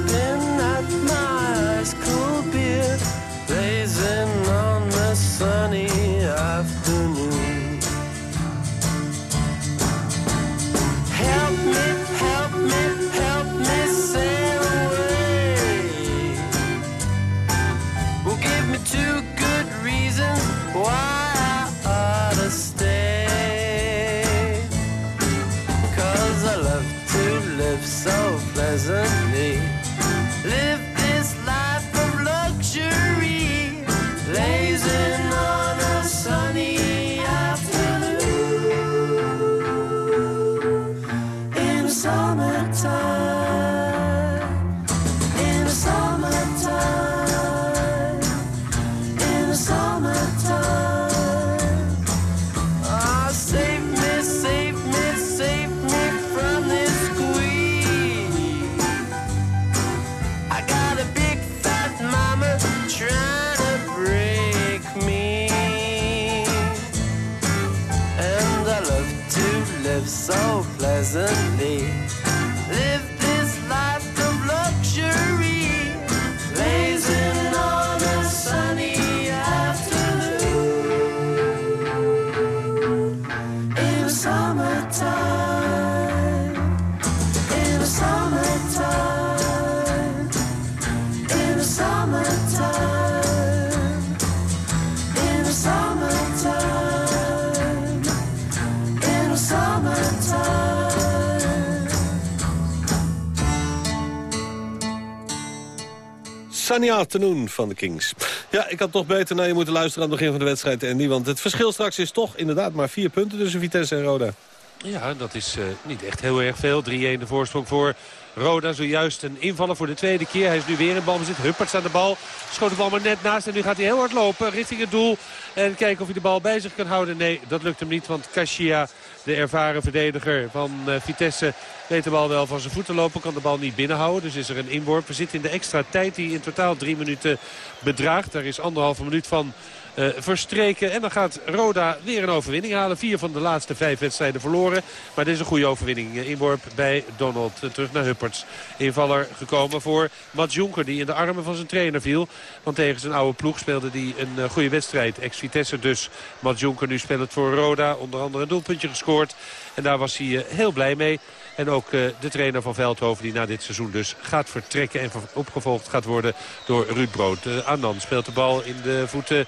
the summertime, in the summertime, in the summertime, in the summertime, in the summertime. Sunny Afternoon van de Kings. Ja, ik had toch beter naar je moeten luisteren aan het begin van de wedstrijd, Andy. Want het verschil straks is toch inderdaad maar vier punten tussen Vitesse en Roda. Ja, dat is eh, niet echt heel erg veel. 3-1 de voorsprong voor Roda. Zojuist een invaller voor de tweede keer. Hij is nu weer in balbezit. Hupperts aan de bal. Schoot de bal maar net naast. En nu gaat hij heel hard lopen richting het doel. En kijken of hij de bal bij zich kan houden. Nee, dat lukt hem niet. Want Kashia, de ervaren verdediger van eh, Vitesse... weet de bal wel van zijn voeten lopen. Kan de bal niet binnenhouden. Dus is er een inworp. We zitten in de extra tijd die in totaal drie minuten bedraagt. Daar is anderhalve minuut van verstreken. En dan gaat Roda weer een overwinning halen. Vier van de laatste vijf wedstrijden verloren. Maar dit is een goede overwinning. Eh, Inworp bij Donald. Eh, terug naar Hupperts. Invaller gekomen voor Mats Jonker. Die in de armen van zijn trainer viel. Want tegen zijn oude ploeg speelde hij een eh, goede wedstrijd. Ex-Vitesse dus. Mats Jonker nu speelt voor Roda. Onder andere een doelpuntje gescoord. En daar was hij eh, heel blij mee. En ook eh, de trainer van Veldhoven die na dit seizoen dus gaat vertrekken. En opgevolgd gaat worden door Ruud Brood. Eh, Annan speelt de bal in de voeten eh,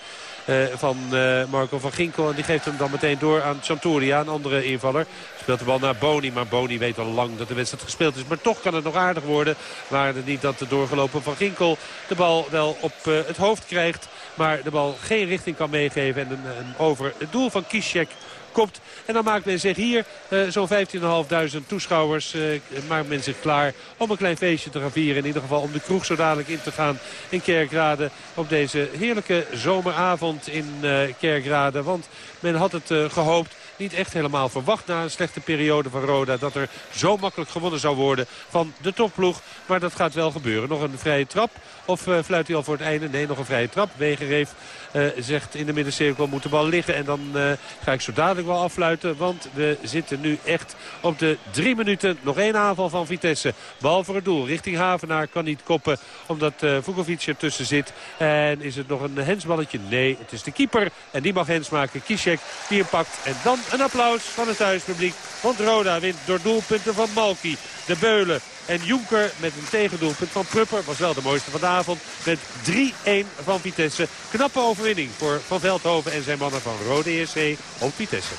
van eh, Marco van Ginkel. En die geeft hem dan meteen door aan Chantoria, een andere invaller. Speelt de bal naar Boni, maar Boni weet al lang dat de wedstrijd gespeeld is. Maar toch kan het nog aardig worden. Waar het niet dat de doorgelopen van Ginkel de bal wel op eh, het hoofd krijgt. Maar de bal geen richting kan meegeven. En een, een over het doel van Kishek komt. En dan maakt men zich hier, eh, zo'n 15.500 toeschouwers, eh, maakt men zich klaar om een klein feestje te gaan vieren. In ieder geval om de kroeg zo dadelijk in te gaan in Kerkrade. Op deze heerlijke zomeravond in eh, Kerkrade. Want men had het eh, gehoopt niet echt helemaal verwacht na een slechte periode van Roda. Dat er zo makkelijk gewonnen zou worden van de topploeg. Maar dat gaat wel gebeuren. Nog een vrije trap. Of eh, fluit hij al voor het einde? Nee, nog een vrije trap. Wegenreef eh, zegt in de middencirkel moet de bal liggen. En dan eh, ga ik zo dadelijk wel affluiten. Want we zitten nu echt op de drie minuten. Nog één aanval van Vitesse. Bal voor het doel. Richting Havenaar kan niet koppen. Omdat eh Vukovic ertussen zit. En is het nog een hensballetje? Nee, het is de keeper. En die mag hens maken. Kishek die hem pakt. En dan een applaus van het thuispubliek. Want Roda wint door doelpunten van Malki. De Beulen en Jonker met een tegendoelpunt van Prupper. Was wel de mooiste van de avond. Met 3-1 van Vitesse. Knappe overwinning voor Van Veldhoven en zijn mannen van Rode ESC op Vitesse.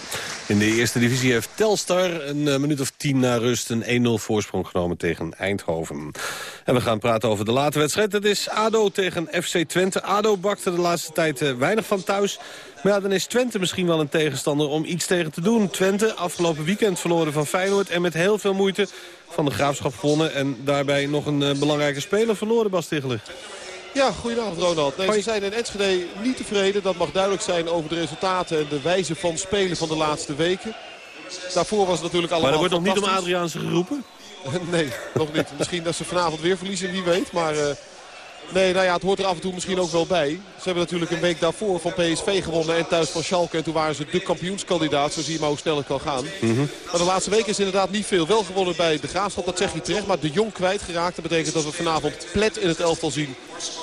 In de eerste divisie heeft Telstar een eh, minuut of tien na rust een 1-0 voorsprong genomen tegen Eindhoven. En we gaan praten over de late wedstrijd. Het is ADO tegen FC Twente. ADO bakte de laatste tijd eh, weinig van thuis. Maar dan is Twente misschien wel een tegenstander om iets tegen te doen. Twente afgelopen weekend verloren van Feyenoord en met heel veel moeite van de Graafschap gewonnen. En daarbij nog een eh, belangrijke speler verloren, Bas. Ja, goedenavond Ronald. Nee, ze zijn in Enschede niet tevreden. Dat mag duidelijk zijn over de resultaten en de wijze van spelen van de laatste weken. Daarvoor was het natuurlijk allemaal Maar er wordt nog niet om. Adriaanse geroepen? nee, nog niet. Misschien dat ze vanavond weer verliezen, wie weet. Maar eh, nee, nou ja, het hoort er af en toe misschien ook wel bij. Ze hebben natuurlijk een week daarvoor van PSV gewonnen en thuis van Schalke. En toen waren ze de kampioenskandidaat. Zo zie je maar hoe snel het kan gaan. Maar de laatste week is inderdaad niet veel. Wel gewonnen bij de Graafschap, dat zeg je terecht. Maar de Jong kwijtgeraakt. Dat betekent dat we vanavond plet in het elftal zien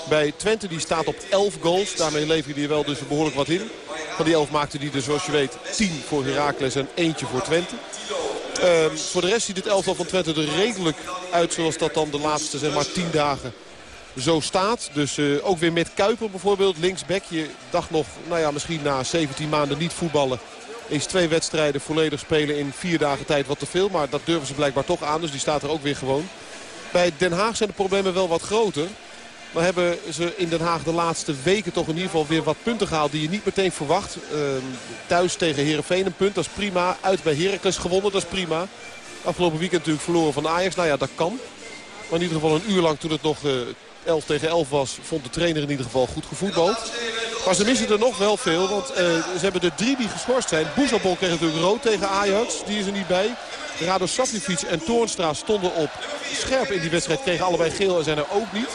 bij Twente. Die staat op 11 goals. Daarmee leveren die er wel dus behoorlijk wat in. Van die 11 maakte die er zoals je weet 10 voor Heracles en eentje voor Twente. Ehm, voor de rest ziet het elftal van Twente er redelijk uit zoals dat dan de laatste zeg maar 10 dagen zo staat. Dus eh, ook weer met Kuiper bijvoorbeeld, linksback. Je dacht nog, nou ja, misschien na 17 maanden niet voetballen. Is twee wedstrijden volledig spelen in vier dagen tijd wat te veel. Maar dat durven ze blijkbaar toch aan, dus die staat er ook weer gewoon. Bij Den Haag zijn de problemen wel wat groter. Maar hebben ze in Den Haag de laatste weken toch in ieder geval weer wat punten gehaald die je niet meteen verwacht. Ehm, thuis tegen Heerenveen een punt, dat is prima. Uit bij Heracles gewonnen, dat is prima. Afgelopen weekend natuurlijk verloren van Ajax. Nou ja, dat kan. Maar in ieder geval een uur lang toen het nog eh 11 tegen 11 was, vond de trainer in ieder geval goed gevoetbald. Maar ze missen er nog wel veel, want eh, ze hebben er drie die geschorst zijn. Boezabol kreeg natuurlijk rood tegen Ajax, die is er niet bij. Rado Savljevic en Toornstra stonden op scherp in die wedstrijd, kregen allebei geel en zijn er ook niet.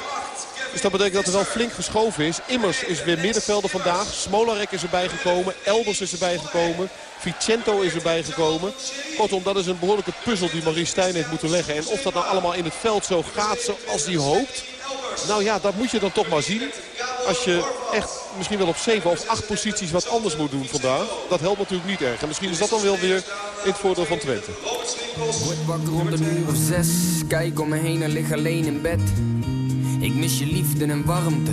Dus dat betekent dat er wel flink geschoven is. Immers is weer middenvelder vandaag. Smolarek is erbij gekomen. Elders is erbij gekomen. Vicento is erbij gekomen. Kortom, dat is een behoorlijke puzzel die Maurice Stijn heeft moeten leggen. En of dat nou allemaal in het veld zo gaat zoals hij hoopt... Nou ja, dat moet je dan toch maar zien. Als je echt misschien wel op 7 of 8 posities wat anders moet doen vandaag. Dat helpt natuurlijk niet erg. En misschien is dat dan wel weer in het voordeel van Twente. Word wakker rond een uur of. Kijk om me heen en lig alleen in bed. Ik mis je liefde en warmte.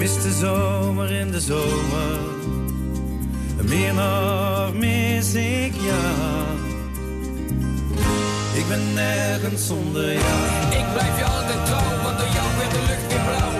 Mis de zomer in de zomer. Meer nog mis ik jou. Ik ben nergens zonder jou. Ik blijf je altijd trouw, want door jou werd de lucht weer blauw.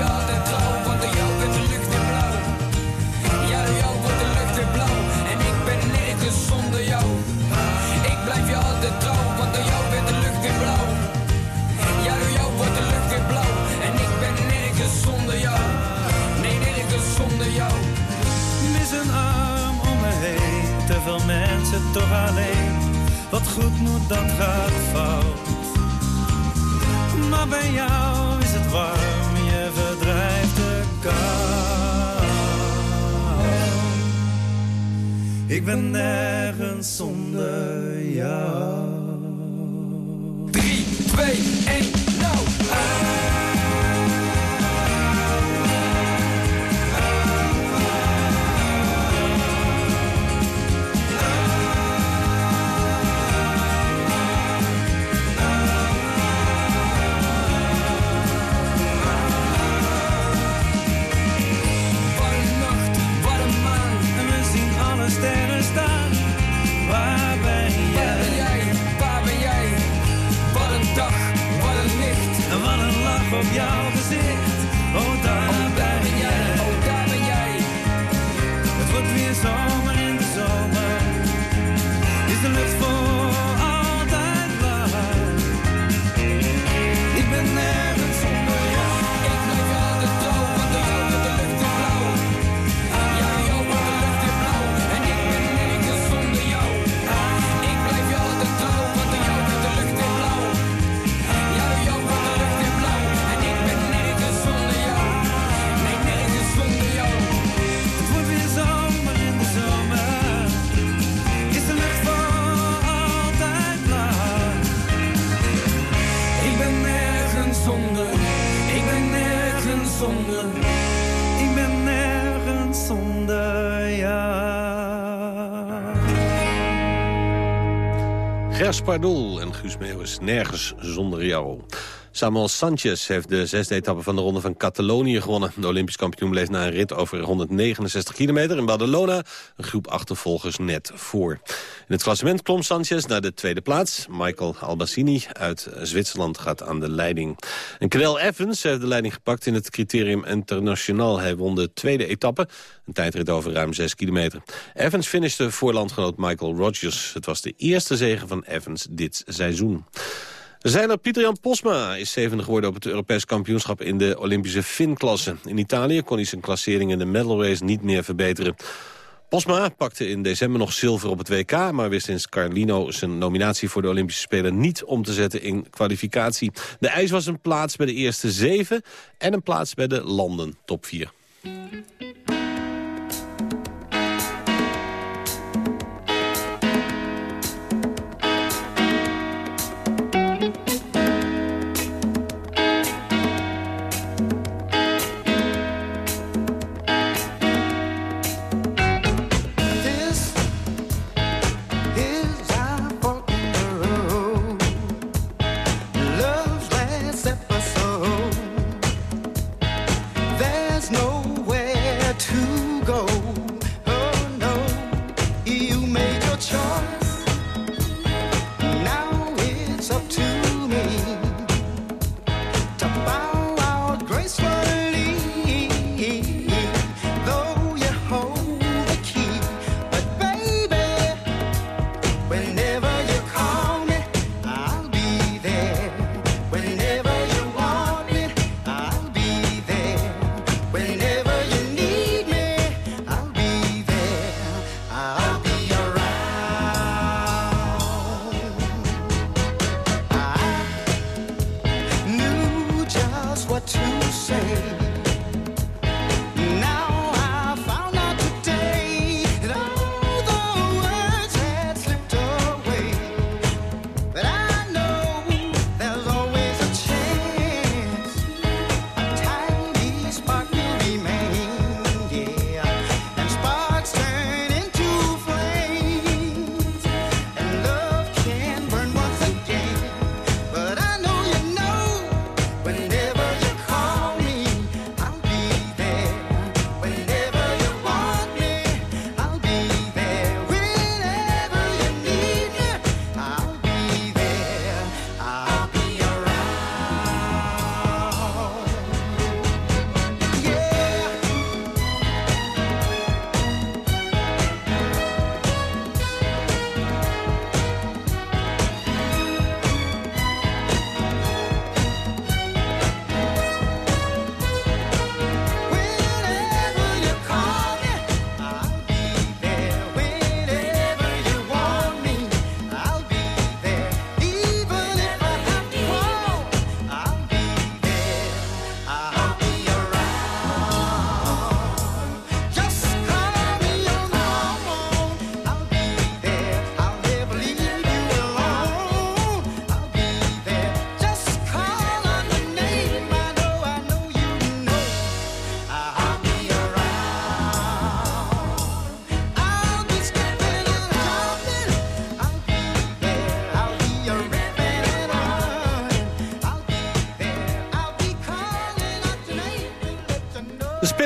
mensen toch alleen. Wat goed moet, dat gaat fout. Maar bij jou is het warm, je verdrijft de kou. Ik ben nergens zonder jou. 3, 2, 1, Pardoel en Guus Meeuwis nergens zonder jou. Samuel Sanchez heeft de zesde etappe van de Ronde van Catalonië gewonnen. De Olympisch kampioen bleef na een rit over 169 kilometer in Badalona... een groep achtervolgers net voor. In het klassement klom Sanchez naar de tweede plaats. Michael Albassini uit Zwitserland gaat aan de leiding. En Cadel Evans heeft de leiding gepakt in het criterium internationaal. Hij won de tweede etappe, een tijdrit over ruim 6 kilometer. Evans finishte voor landgenoot Michael Rogers. Het was de eerste zege van Evans dit seizoen. Zeiler Pieter-Jan Posma is zevende geworden op het Europees kampioenschap in de Olympische Fin-klasse. In Italië kon hij zijn klassering in de medal race niet meer verbeteren. Posma pakte in december nog zilver op het WK... maar wist in Scarlino zijn nominatie voor de Olympische Spelen niet om te zetten in kwalificatie. De eis was een plaats bij de eerste zeven en een plaats bij de landen top 4.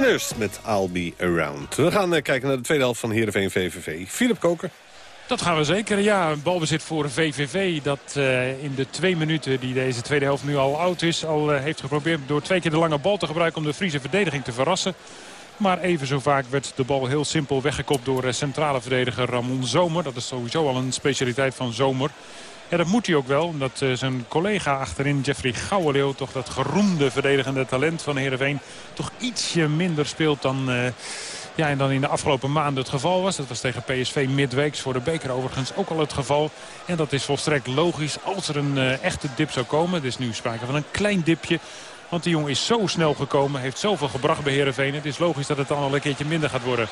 Met I'll Be Around. We gaan eh, kijken naar de tweede helft van Heerenveen VVV. Philip Koker. Dat gaan we zeker. Ja, een balbezit voor VVV. Dat eh, in de twee minuten die deze tweede helft nu al oud is... al eh, heeft geprobeerd door twee keer de lange bal te gebruiken... om de Friese verdediging te verrassen. Maar even zo vaak werd de bal heel simpel weggekopt door centrale verdediger Ramon Zomer. Dat is sowieso al een specialiteit van Zomer. Ja, dat moet hij ook wel, omdat eh, zijn collega achterin, Jeffrey Gouwenleeuw... toch dat geroemde verdedigende talent van Heerenveen... toch ietsje minder speelt dan... eh, ja, en dan in de afgelopen maanden het geval was. Dat was tegen PSV midweeks voor de beker overigens ook al het geval. En dat is volstrekt logisch als er een eh, echte dip zou komen. Er is nu sprake van een klein dipje. Want die jongen is zo snel gekomen, heeft zoveel gebracht bij Heerenveen. Het is logisch dat het dan al een keertje minder gaat worden.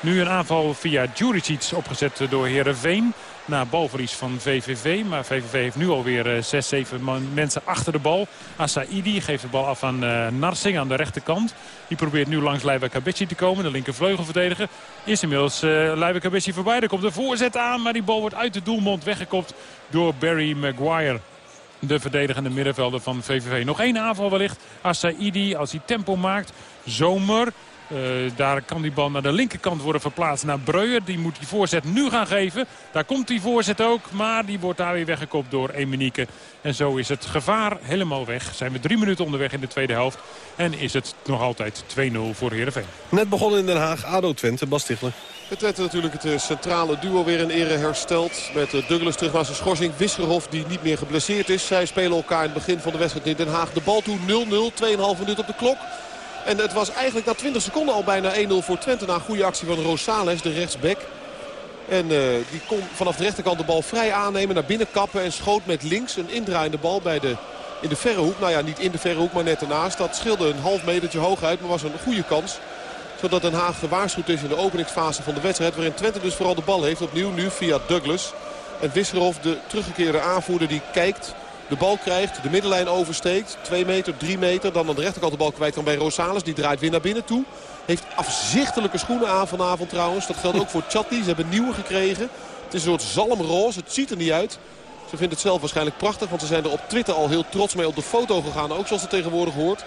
Nu een aanval via Juricic opgezet door Heerenveen. Na balverlies van VVV. Maar VVV heeft nu alweer eh, 6, 7 man, mensen achter de bal. Asaidi geeft de bal af aan eh, Narsing aan de rechterkant. Die probeert nu langs Kabetsi te komen. De linkervleugelverdediger is inmiddels uh, Leiva Kabetsi voorbij. Er komt een voorzet aan. Maar die bal wordt uit de doelmond weggekopt door Barry Maguire. De verdedigende middenvelder van VVV. Nog één aanval wellicht. Asaidi als hij tempo maakt. Zomer. Uh, daar kan die bal naar de linkerkant worden verplaatst naar Breuer. Die moet die voorzet nu gaan geven. Daar komt die voorzet ook. Maar die wordt daar weer weggekopt door Emenieke. En zo is het gevaar helemaal weg. Zijn we drie minuten onderweg in de tweede helft. En is het nog altijd 2-0 voor Heerenveen. Net begonnen in Den Haag. ADO Twente. Bas Tichler. Het Twente natuurlijk het uh, centrale duo weer in ere hersteld. Met uh, Douglas terug naar zijn schorsing. Wisserhof die niet meer geblesseerd is. Zij spelen elkaar in het begin van de wedstrijd in Den Haag de bal toe. 0-0. 2,5 minuut op de klok. En het was eigenlijk na 20 seconden al bijna 1-0 voor Twente. Na een goede actie van Rosales, de rechtsback. En uh, die kon vanaf de rechterkant de bal vrij aannemen. Naar binnen kappen en schoot met links een indraaiende bal bij de, in de verre hoek. Nou ja, niet in de verre hoek, maar net ernaast. Dat scheelde een half metertje hoog uit, maar was een goede kans. Zodat Den Haag gewaarschuwd is in de openingsfase van de wedstrijd. Waarin Twente dus vooral de bal heeft. Opnieuw nu via Douglas. En Wisserov, de teruggekeerde aanvoerder, die kijkt de bal krijgt, de middenlijn oversteekt. 2 meter, 3 meter. Dan aan de rechterkant de bal kwijt kan bij Rosales. Die draait weer naar binnen toe. Heeft afzichtelijke schoenen aan vanavond trouwens. Dat geldt ook voor Chatli. Ze hebben nieuwe gekregen. Het is een soort zalmroze. Het ziet er niet uit. Ze vinden het zelf waarschijnlijk prachtig. Want ze zijn er op Twitter al heel trots mee op de foto gegaan. Ook zoals het tegenwoordig hoort.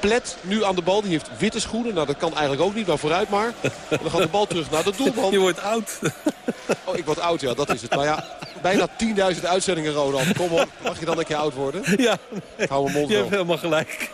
Plet nu aan de bal. Die heeft witte schoenen. Nou, dat kan eigenlijk ook niet, maar vooruit maar. En dan gaat de bal terug naar de doelman. Je wordt oud. Oh, ik word oud, ja, dat is het. Maar ja, bijna 10.000 uitzendingen, Ronald. Kom op, mag je dan een keer oud worden? Ja, Ik hou mijn mond je hebt helemaal gelijk.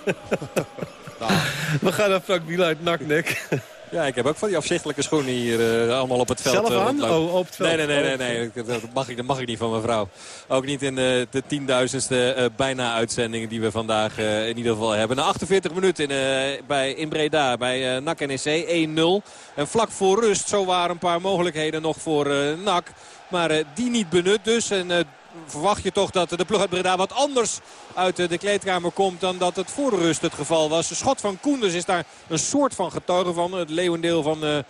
We gaan naar Frank uit Naknek. Ja, ik heb ook van die afzichtelijke schoenen hier uh, allemaal op het veld. Zelf uh, aan? Oh, op het veld. Nee, nee, nee, nee, nee. Dat, mag ik, dat mag ik niet van mevrouw. Ook niet in de, de tienduizendste uh, bijna uitzendingen die we vandaag in ieder geval hebben. Na 48 minuten in, bij, in Breda bij NAC NEC 1-0. En vlak voor rust, zo waren een paar mogelijkheden nog voor NAC. Maar die niet benut dus. En verwacht je toch dat de ploeg uit Breda wat anders uit de kleedkamer komt dan dat het voor de rust het geval was. De schot van Koenders is daar een soort van getuige van. Het leeuwendeel van de,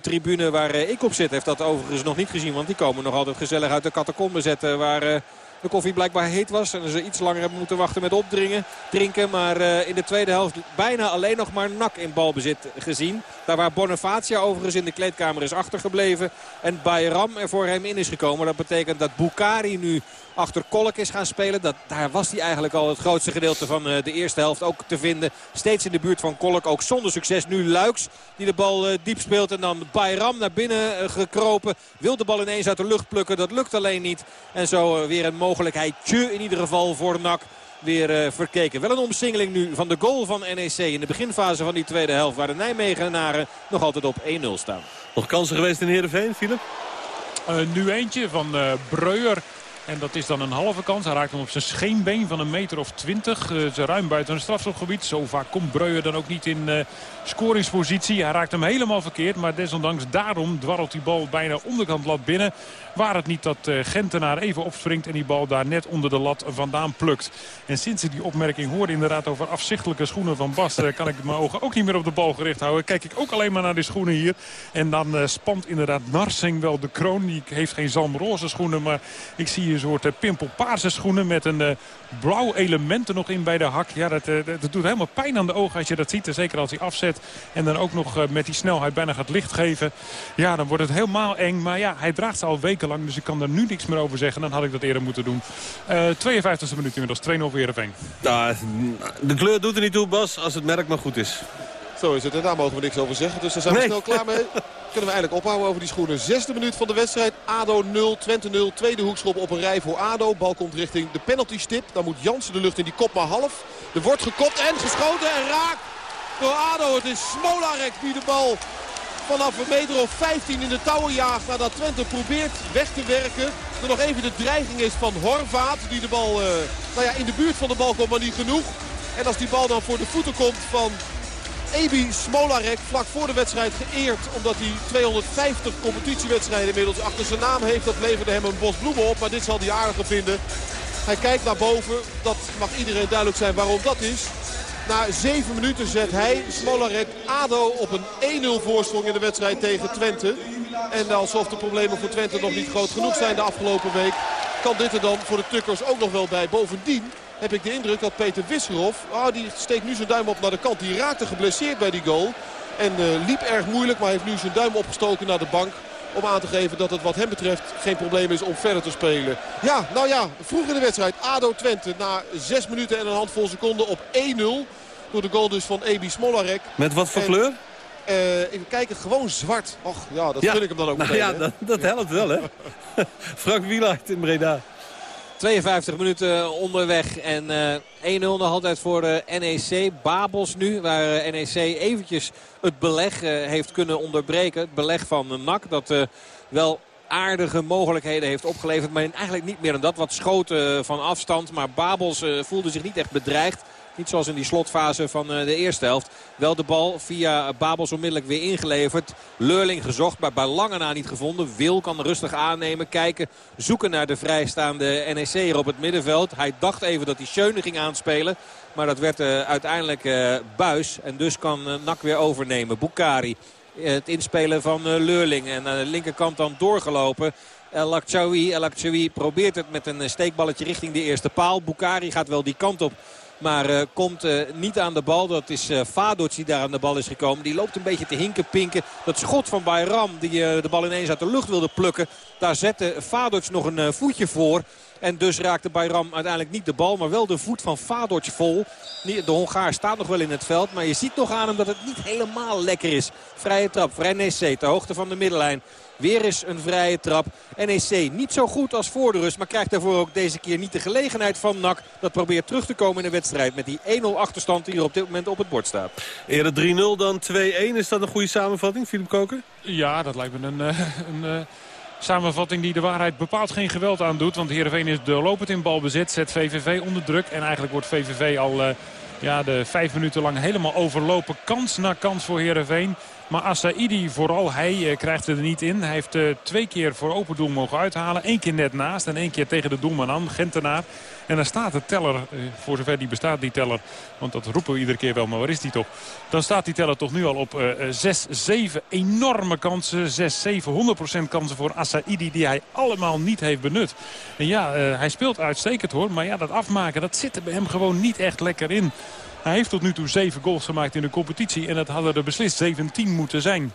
tribune waar ik op zit heeft dat overigens nog niet gezien. Want die komen nog altijd gezellig uit de catacombe zetten waar de koffie blijkbaar heet was. En ze iets langer hebben moeten wachten met opdringen, drinken. Maar uh, in de tweede helft bijna alleen nog maar Nak in balbezit gezien. Daar waar Bonifacia overigens in de kleedkamer is achtergebleven. En Bayram er voor hem in is gekomen. Dat betekent dat Bukari nu achter Kolk is gaan spelen. Dat, daar was hij eigenlijk al het grootste gedeelte van uh, de eerste helft ook te vinden. Steeds in de buurt van Kolk, ook zonder succes. Nu Luiks die de bal uh, diep speelt en dan Bayram naar binnen uh, gekropen. Wil de bal ineens uit de lucht plukken, dat lukt alleen niet. En zo weer een mogelijkheidje in ieder geval voor NAC weer uh, verkeken. Wel een omsingeling nu van de goal van NEC in de beginfase van die tweede helft. Waar de Nijmegenaren nog altijd op 1-0 staan. Nog kansen geweest in Heerenveen, Philip? Uh, nu eentje van uh, Breuer. En dat is dan een halve kans. Hij raakt hem op zijn scheenbeen van een meter of twintig. Uh, ze ruim buiten het strafschopgebied. Zo vaak komt Breuer dan ook niet in uh, scoringspositie. Hij raakt hem helemaal verkeerd. Maar desondanks daarom dwarrelt die bal bijna onderkant lat binnen. Waar het niet dat uh, Gentenaar even opspringt en die bal daar net onder de lat vandaan plukt. En sinds ik die opmerking hoorde inderdaad over afzichtelijke schoenen van Bas... kan ik mijn ogen ook niet meer op de bal gericht houden. Kijk ik ook alleen maar naar die schoenen hier. En dan spant inderdaad Narsing wel de kroon. Die heeft geen zalmroze schoenen, maar ik zie een soort uh, pimpelpaarse schoenen... met een uh, blauw element er nog in bij de hak. Ja, dat, uh, dat doet helemaal pijn aan de ogen als je dat ziet. Zeker als hij afzet en dan ook nog met die snelheid bijna gaat licht geven. Ja, dan wordt het helemaal eng. Maar ja, hij draagt ze al wekenlang, dus ik kan er nu niks meer over zeggen. Dan had ik dat eerder moeten doen. 52e minuut inmiddels, 2-0 voor Heerenveen. Nou, de kleur doet er niet toe, Bas, als het merk maar goed is. Zo is het en daar mogen we niks over zeggen. Dus daar zijn we Nee. snel klaar mee. Kunnen we eigenlijk ophouden over die schoenen. Zesde minuut van de wedstrijd. ADO 0, Twente 0. Tweede hoekschop op een rij voor ADO. Bal komt richting de penaltystip. Dan moet Jansen de lucht in die kop maar half. Er wordt gekopt en geschoten en raakt door ADO. Het is Smolarek die de bal vanaf een meter of 15 in de touwen jaagt. Nadat Twente probeert weg te werken. Er nog even de dreiging is van Horvaat. Die de bal uh, nou ja, in de buurt van de bal komt, maar niet genoeg. En als die bal dan voor de voeten komt van Ebi Smolarek vlak voor de wedstrijd geëerd. Omdat hij 250 competitiewedstrijden inmiddels achter zijn naam heeft. Dat leverde hem een bos bloemen op. Maar dit zal hij aardiger vinden. Hij kijkt naar boven. Dat mag iedereen duidelijk zijn waarom dat is. Na zeven minuten zet hij, Smolarek, ADO op een 1-0 voorsprong in de wedstrijd tegen Twente. En alsof de problemen voor Twente nog niet groot genoeg zijn de afgelopen week... kan dit er dan voor de Tukkers ook nog wel bij. Bovendien heb ik de indruk dat Peter Wisserhoff... Oh, die steekt nu zijn duim op naar de kant. Die raakte geblesseerd bij die goal. En uh, liep erg moeilijk, maar heeft nu zijn duim opgestoken naar de bank. Om aan te geven dat het wat hem betreft geen probleem is om verder te spelen. Ja, nou ja, vroeg in de wedstrijd. ADO Twente na 6 minuten en een handvol seconden op 1-0. Door de goal dus van Ebi Smolarek. Met wat voor En- kleur? Eh, even kijken, gewoon zwart. Och, ja, dat gun ik hem dan ook nou meteen. ja, dat helpt wel, hè? Frank Wielaert in Breda. 52 minuten onderweg en eh 1-0 nog altijd voor eh, NEC. Babels nu, waar eh, NEC eventjes het beleg eh, heeft kunnen onderbreken. Het beleg van eh, NAC dat eh, wel aardige mogelijkheden heeft opgeleverd. Maar eigenlijk niet meer dan dat. Wat schoten eh, van afstand. Maar Babels eh, voelde zich niet echt bedreigd. Niet zoals in die slotfase van de eerste helft. Wel de bal via Babels onmiddellijk weer ingeleverd. Leurling gezocht, maar bij lange na niet gevonden. Wil kan rustig aannemen, kijken, zoeken naar de vrijstaande NEC op het middenveld. Hij dacht even dat hij Schöne ging aanspelen. Maar dat werd uiteindelijk Buis. En dus kan Nak weer overnemen. Bukari het inspelen van Leurling. En aan de linkerkant dan doorgelopen. El Akchawi. El probeert het met een steekballetje richting de eerste paal. Bukari gaat wel die kant op. Maar uh, komt uh, niet aan de bal. Dat is uh, Vadoc die daar aan de bal is gekomen. Die loopt een beetje te hinken, pinken. Dat schot van Bayram die de bal ineens uit de lucht wilde plukken. Daar zette Vadoc nog een voetje voor. En dus raakte Bayram uiteindelijk niet de bal, maar wel de voet van Vadoc vol. De Hongaar staat nog wel in het veld, maar je ziet nog aan hem dat het niet helemaal lekker is. Vrije trap, vrij NEC, ter hoogte van de middenlijn. Weer eens een vrije trap. NEC niet zo goed als voor de rust. Maar krijgt daarvoor ook deze keer niet de gelegenheid van NAC. Dat probeert terug te komen in de wedstrijd. Met die 1-0 achterstand die er op dit moment op het bord staat. Eerder 3-0 dan 2-1. Is dat een goede samenvatting, Filip Koker? Ja, dat lijkt me een... Uh, een uh samenvatting die de waarheid bepaald geen geweld aan doet. Want Heerenveen is de lopend in balbezit. Zet VVV onder druk. En eigenlijk wordt VVV al uh, ja, de vijf minuten lang helemaal overlopen. Kans na kans voor Heerenveen. Maar Assaidi, vooral hij, uh, krijgt er niet in. Hij heeft uh, twee keer voor open doel mogen uithalen. Eén keer net naast en één keer tegen de doelman aan, Gentenaar. En dan staat de teller, uh, voor zover die bestaat, die teller. Want dat roepen we iedere keer wel, maar waar is die toch? Dan staat die teller toch nu al op 6-7 enorme kansen. 6-7, 100% kansen voor Assaidi die hij allemaal niet heeft benut. En ja, hij speelt uitstekend hoor. Maar ja, dat afmaken, dat zit er bij hem gewoon niet echt lekker in. Hij heeft tot nu toe zeven goals gemaakt in de competitie. En dat hadden er beslist 17 moeten zijn.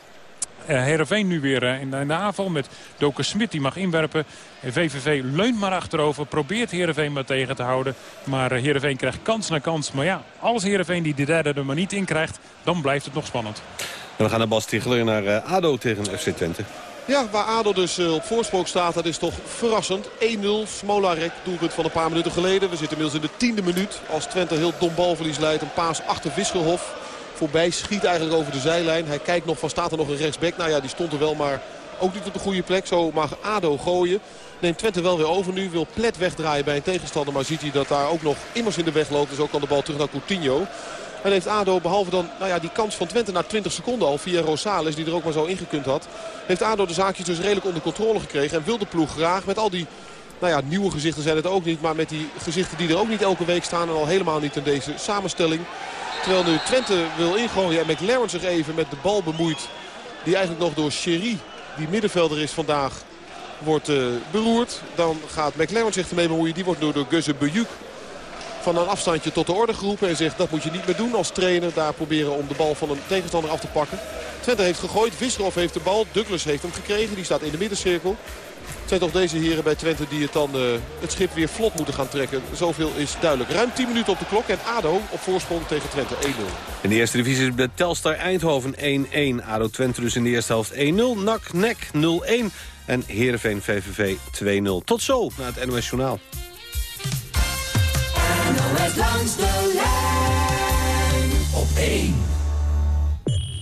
Uh, Heerenveen nu weer uh, in, de, aanval met Doke Smit. Die mag inwerpen. VVV leunt maar achterover. Probeert Heerenveen maar tegen te houden. Maar uh, Heerenveen krijgt kans na kans. Maar ja, als Heerenveen die de derde er maar niet in krijgt... dan blijft het nog spannend. En we gaan naar Bas Ticheler naar ADO tegen FC Twente. Ja, waar ADO dus op voorsprong staat, dat is toch verrassend. 1-0, Smolarek, doelpunt van een paar minuten geleden. We zitten inmiddels in de tiende minuut. Als Twente heel dom balverlies leidt, een paas achter Wisselhof. Voorbij schiet eigenlijk over de zijlijn. Hij kijkt nog van, staat er nog een rechtsback? Nou ja, die stond er wel, maar ook niet op de goede plek. Zo mag ADO gooien. Neemt Twente wel weer over nu. Wil Plet wegdraaien bij een tegenstander. Maar ziet hij dat daar ook nog immers in de weg loopt. Dus ook kan de bal terug naar Coutinho. En heeft ADO, behalve dan nou ja, die kans van Twente na 20 seconden al via Rosales, die er ook maar zo ingekund had. Heeft ADO de zaakjes dus redelijk onder controle gekregen. En wil de ploeg graag met al die nou ja, nieuwe gezichten zijn het ook niet. Maar met die gezichten die er ook niet elke week staan. En al helemaal niet in deze samenstelling. Terwijl nu Twente wil ingooien en McLaren zich even met de bal bemoeit. Die eigenlijk nog door Sherry, die middenvelder is vandaag, wordt uh, beroerd. Dan gaat McLaren zich ermee bemoeien. Die wordt door, door Guzze Bejuk van een afstandje tot de orde geroepen. En zegt dat moet je niet meer doen als trainer. Daar proberen om de bal van een tegenstander af te pakken. Twente heeft gegooid. Wisselhoff heeft de bal. Douglas heeft hem gekregen. Die staat in de middencirkel. Het zijn toch deze heren bij Twente die het dan uh, het schip weer vlot moeten gaan trekken. Zoveel is duidelijk. Ruim 10 minuten op de klok en ADO op voorsprong tegen Twente 1-0. In de eerste divisie is bij Telstar Eindhoven 1-1. ADO Twente dus in de eerste helft 1-0. NAC NEC 0-1. En Heerenveen VVV 2-0. Tot zo naar het NOS Journaal. NOS langs de lijn op 1.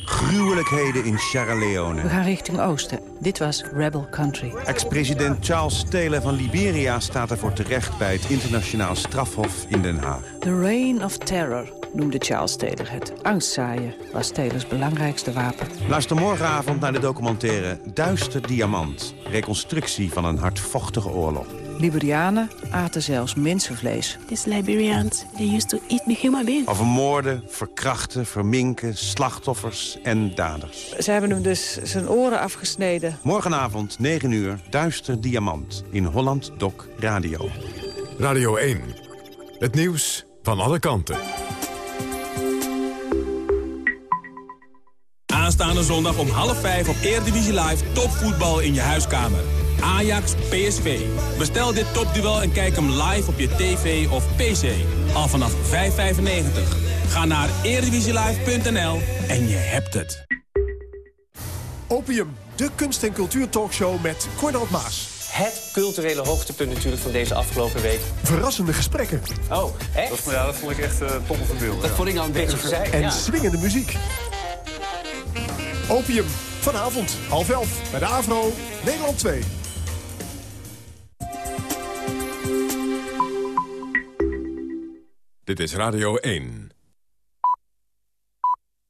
Gruwelijkheden in Sierra Leone. We gaan richting oosten. Dit was Rebel Country. Ex-president Charles Taylor van Liberia staat ervoor terecht... bij het internationaal strafhof in Den Haag. The Reign of Terror noemde Charles Taylor het. Angstzaaien was Taylors belangrijkste wapen. Luister morgenavond naar de documentaire Duister Diamant. Reconstructie van een hardvochtige oorlog. Liberianen aten zelfs mensenvlees. These Liberians, they used to eat the human beings. Over moorden, verkrachten, verminken, slachtoffers en daders. Ze hebben hem dus zijn oren afgesneden. Morgenavond, 9 uur, Duister Diamant. In Holland Doc Radio. Radio 1. Het nieuws van alle kanten. Aanstaande zondag om half vijf op Eredivisie Live topvoetbal in je huiskamer. Ajax PSV. Bestel dit topduel en kijk hem live op je tv of pc. Al vanaf 5,95. Ga naar eredivisielive.nl en je hebt het. Opium, de kunst- en cultuurtalkshow met Cornald Maas. Het culturele hoogtepunt natuurlijk van deze afgelopen week. Verrassende gesprekken. Oh, echt? Dat, ja, dat vond ik echt uh, top of beeld. Dat ja. vond ik nou een beetje verzeild. En ja. swingende muziek. Opium, vanavond, half elf, bij de AVRO, Nederland 2. Dit is Radio 1.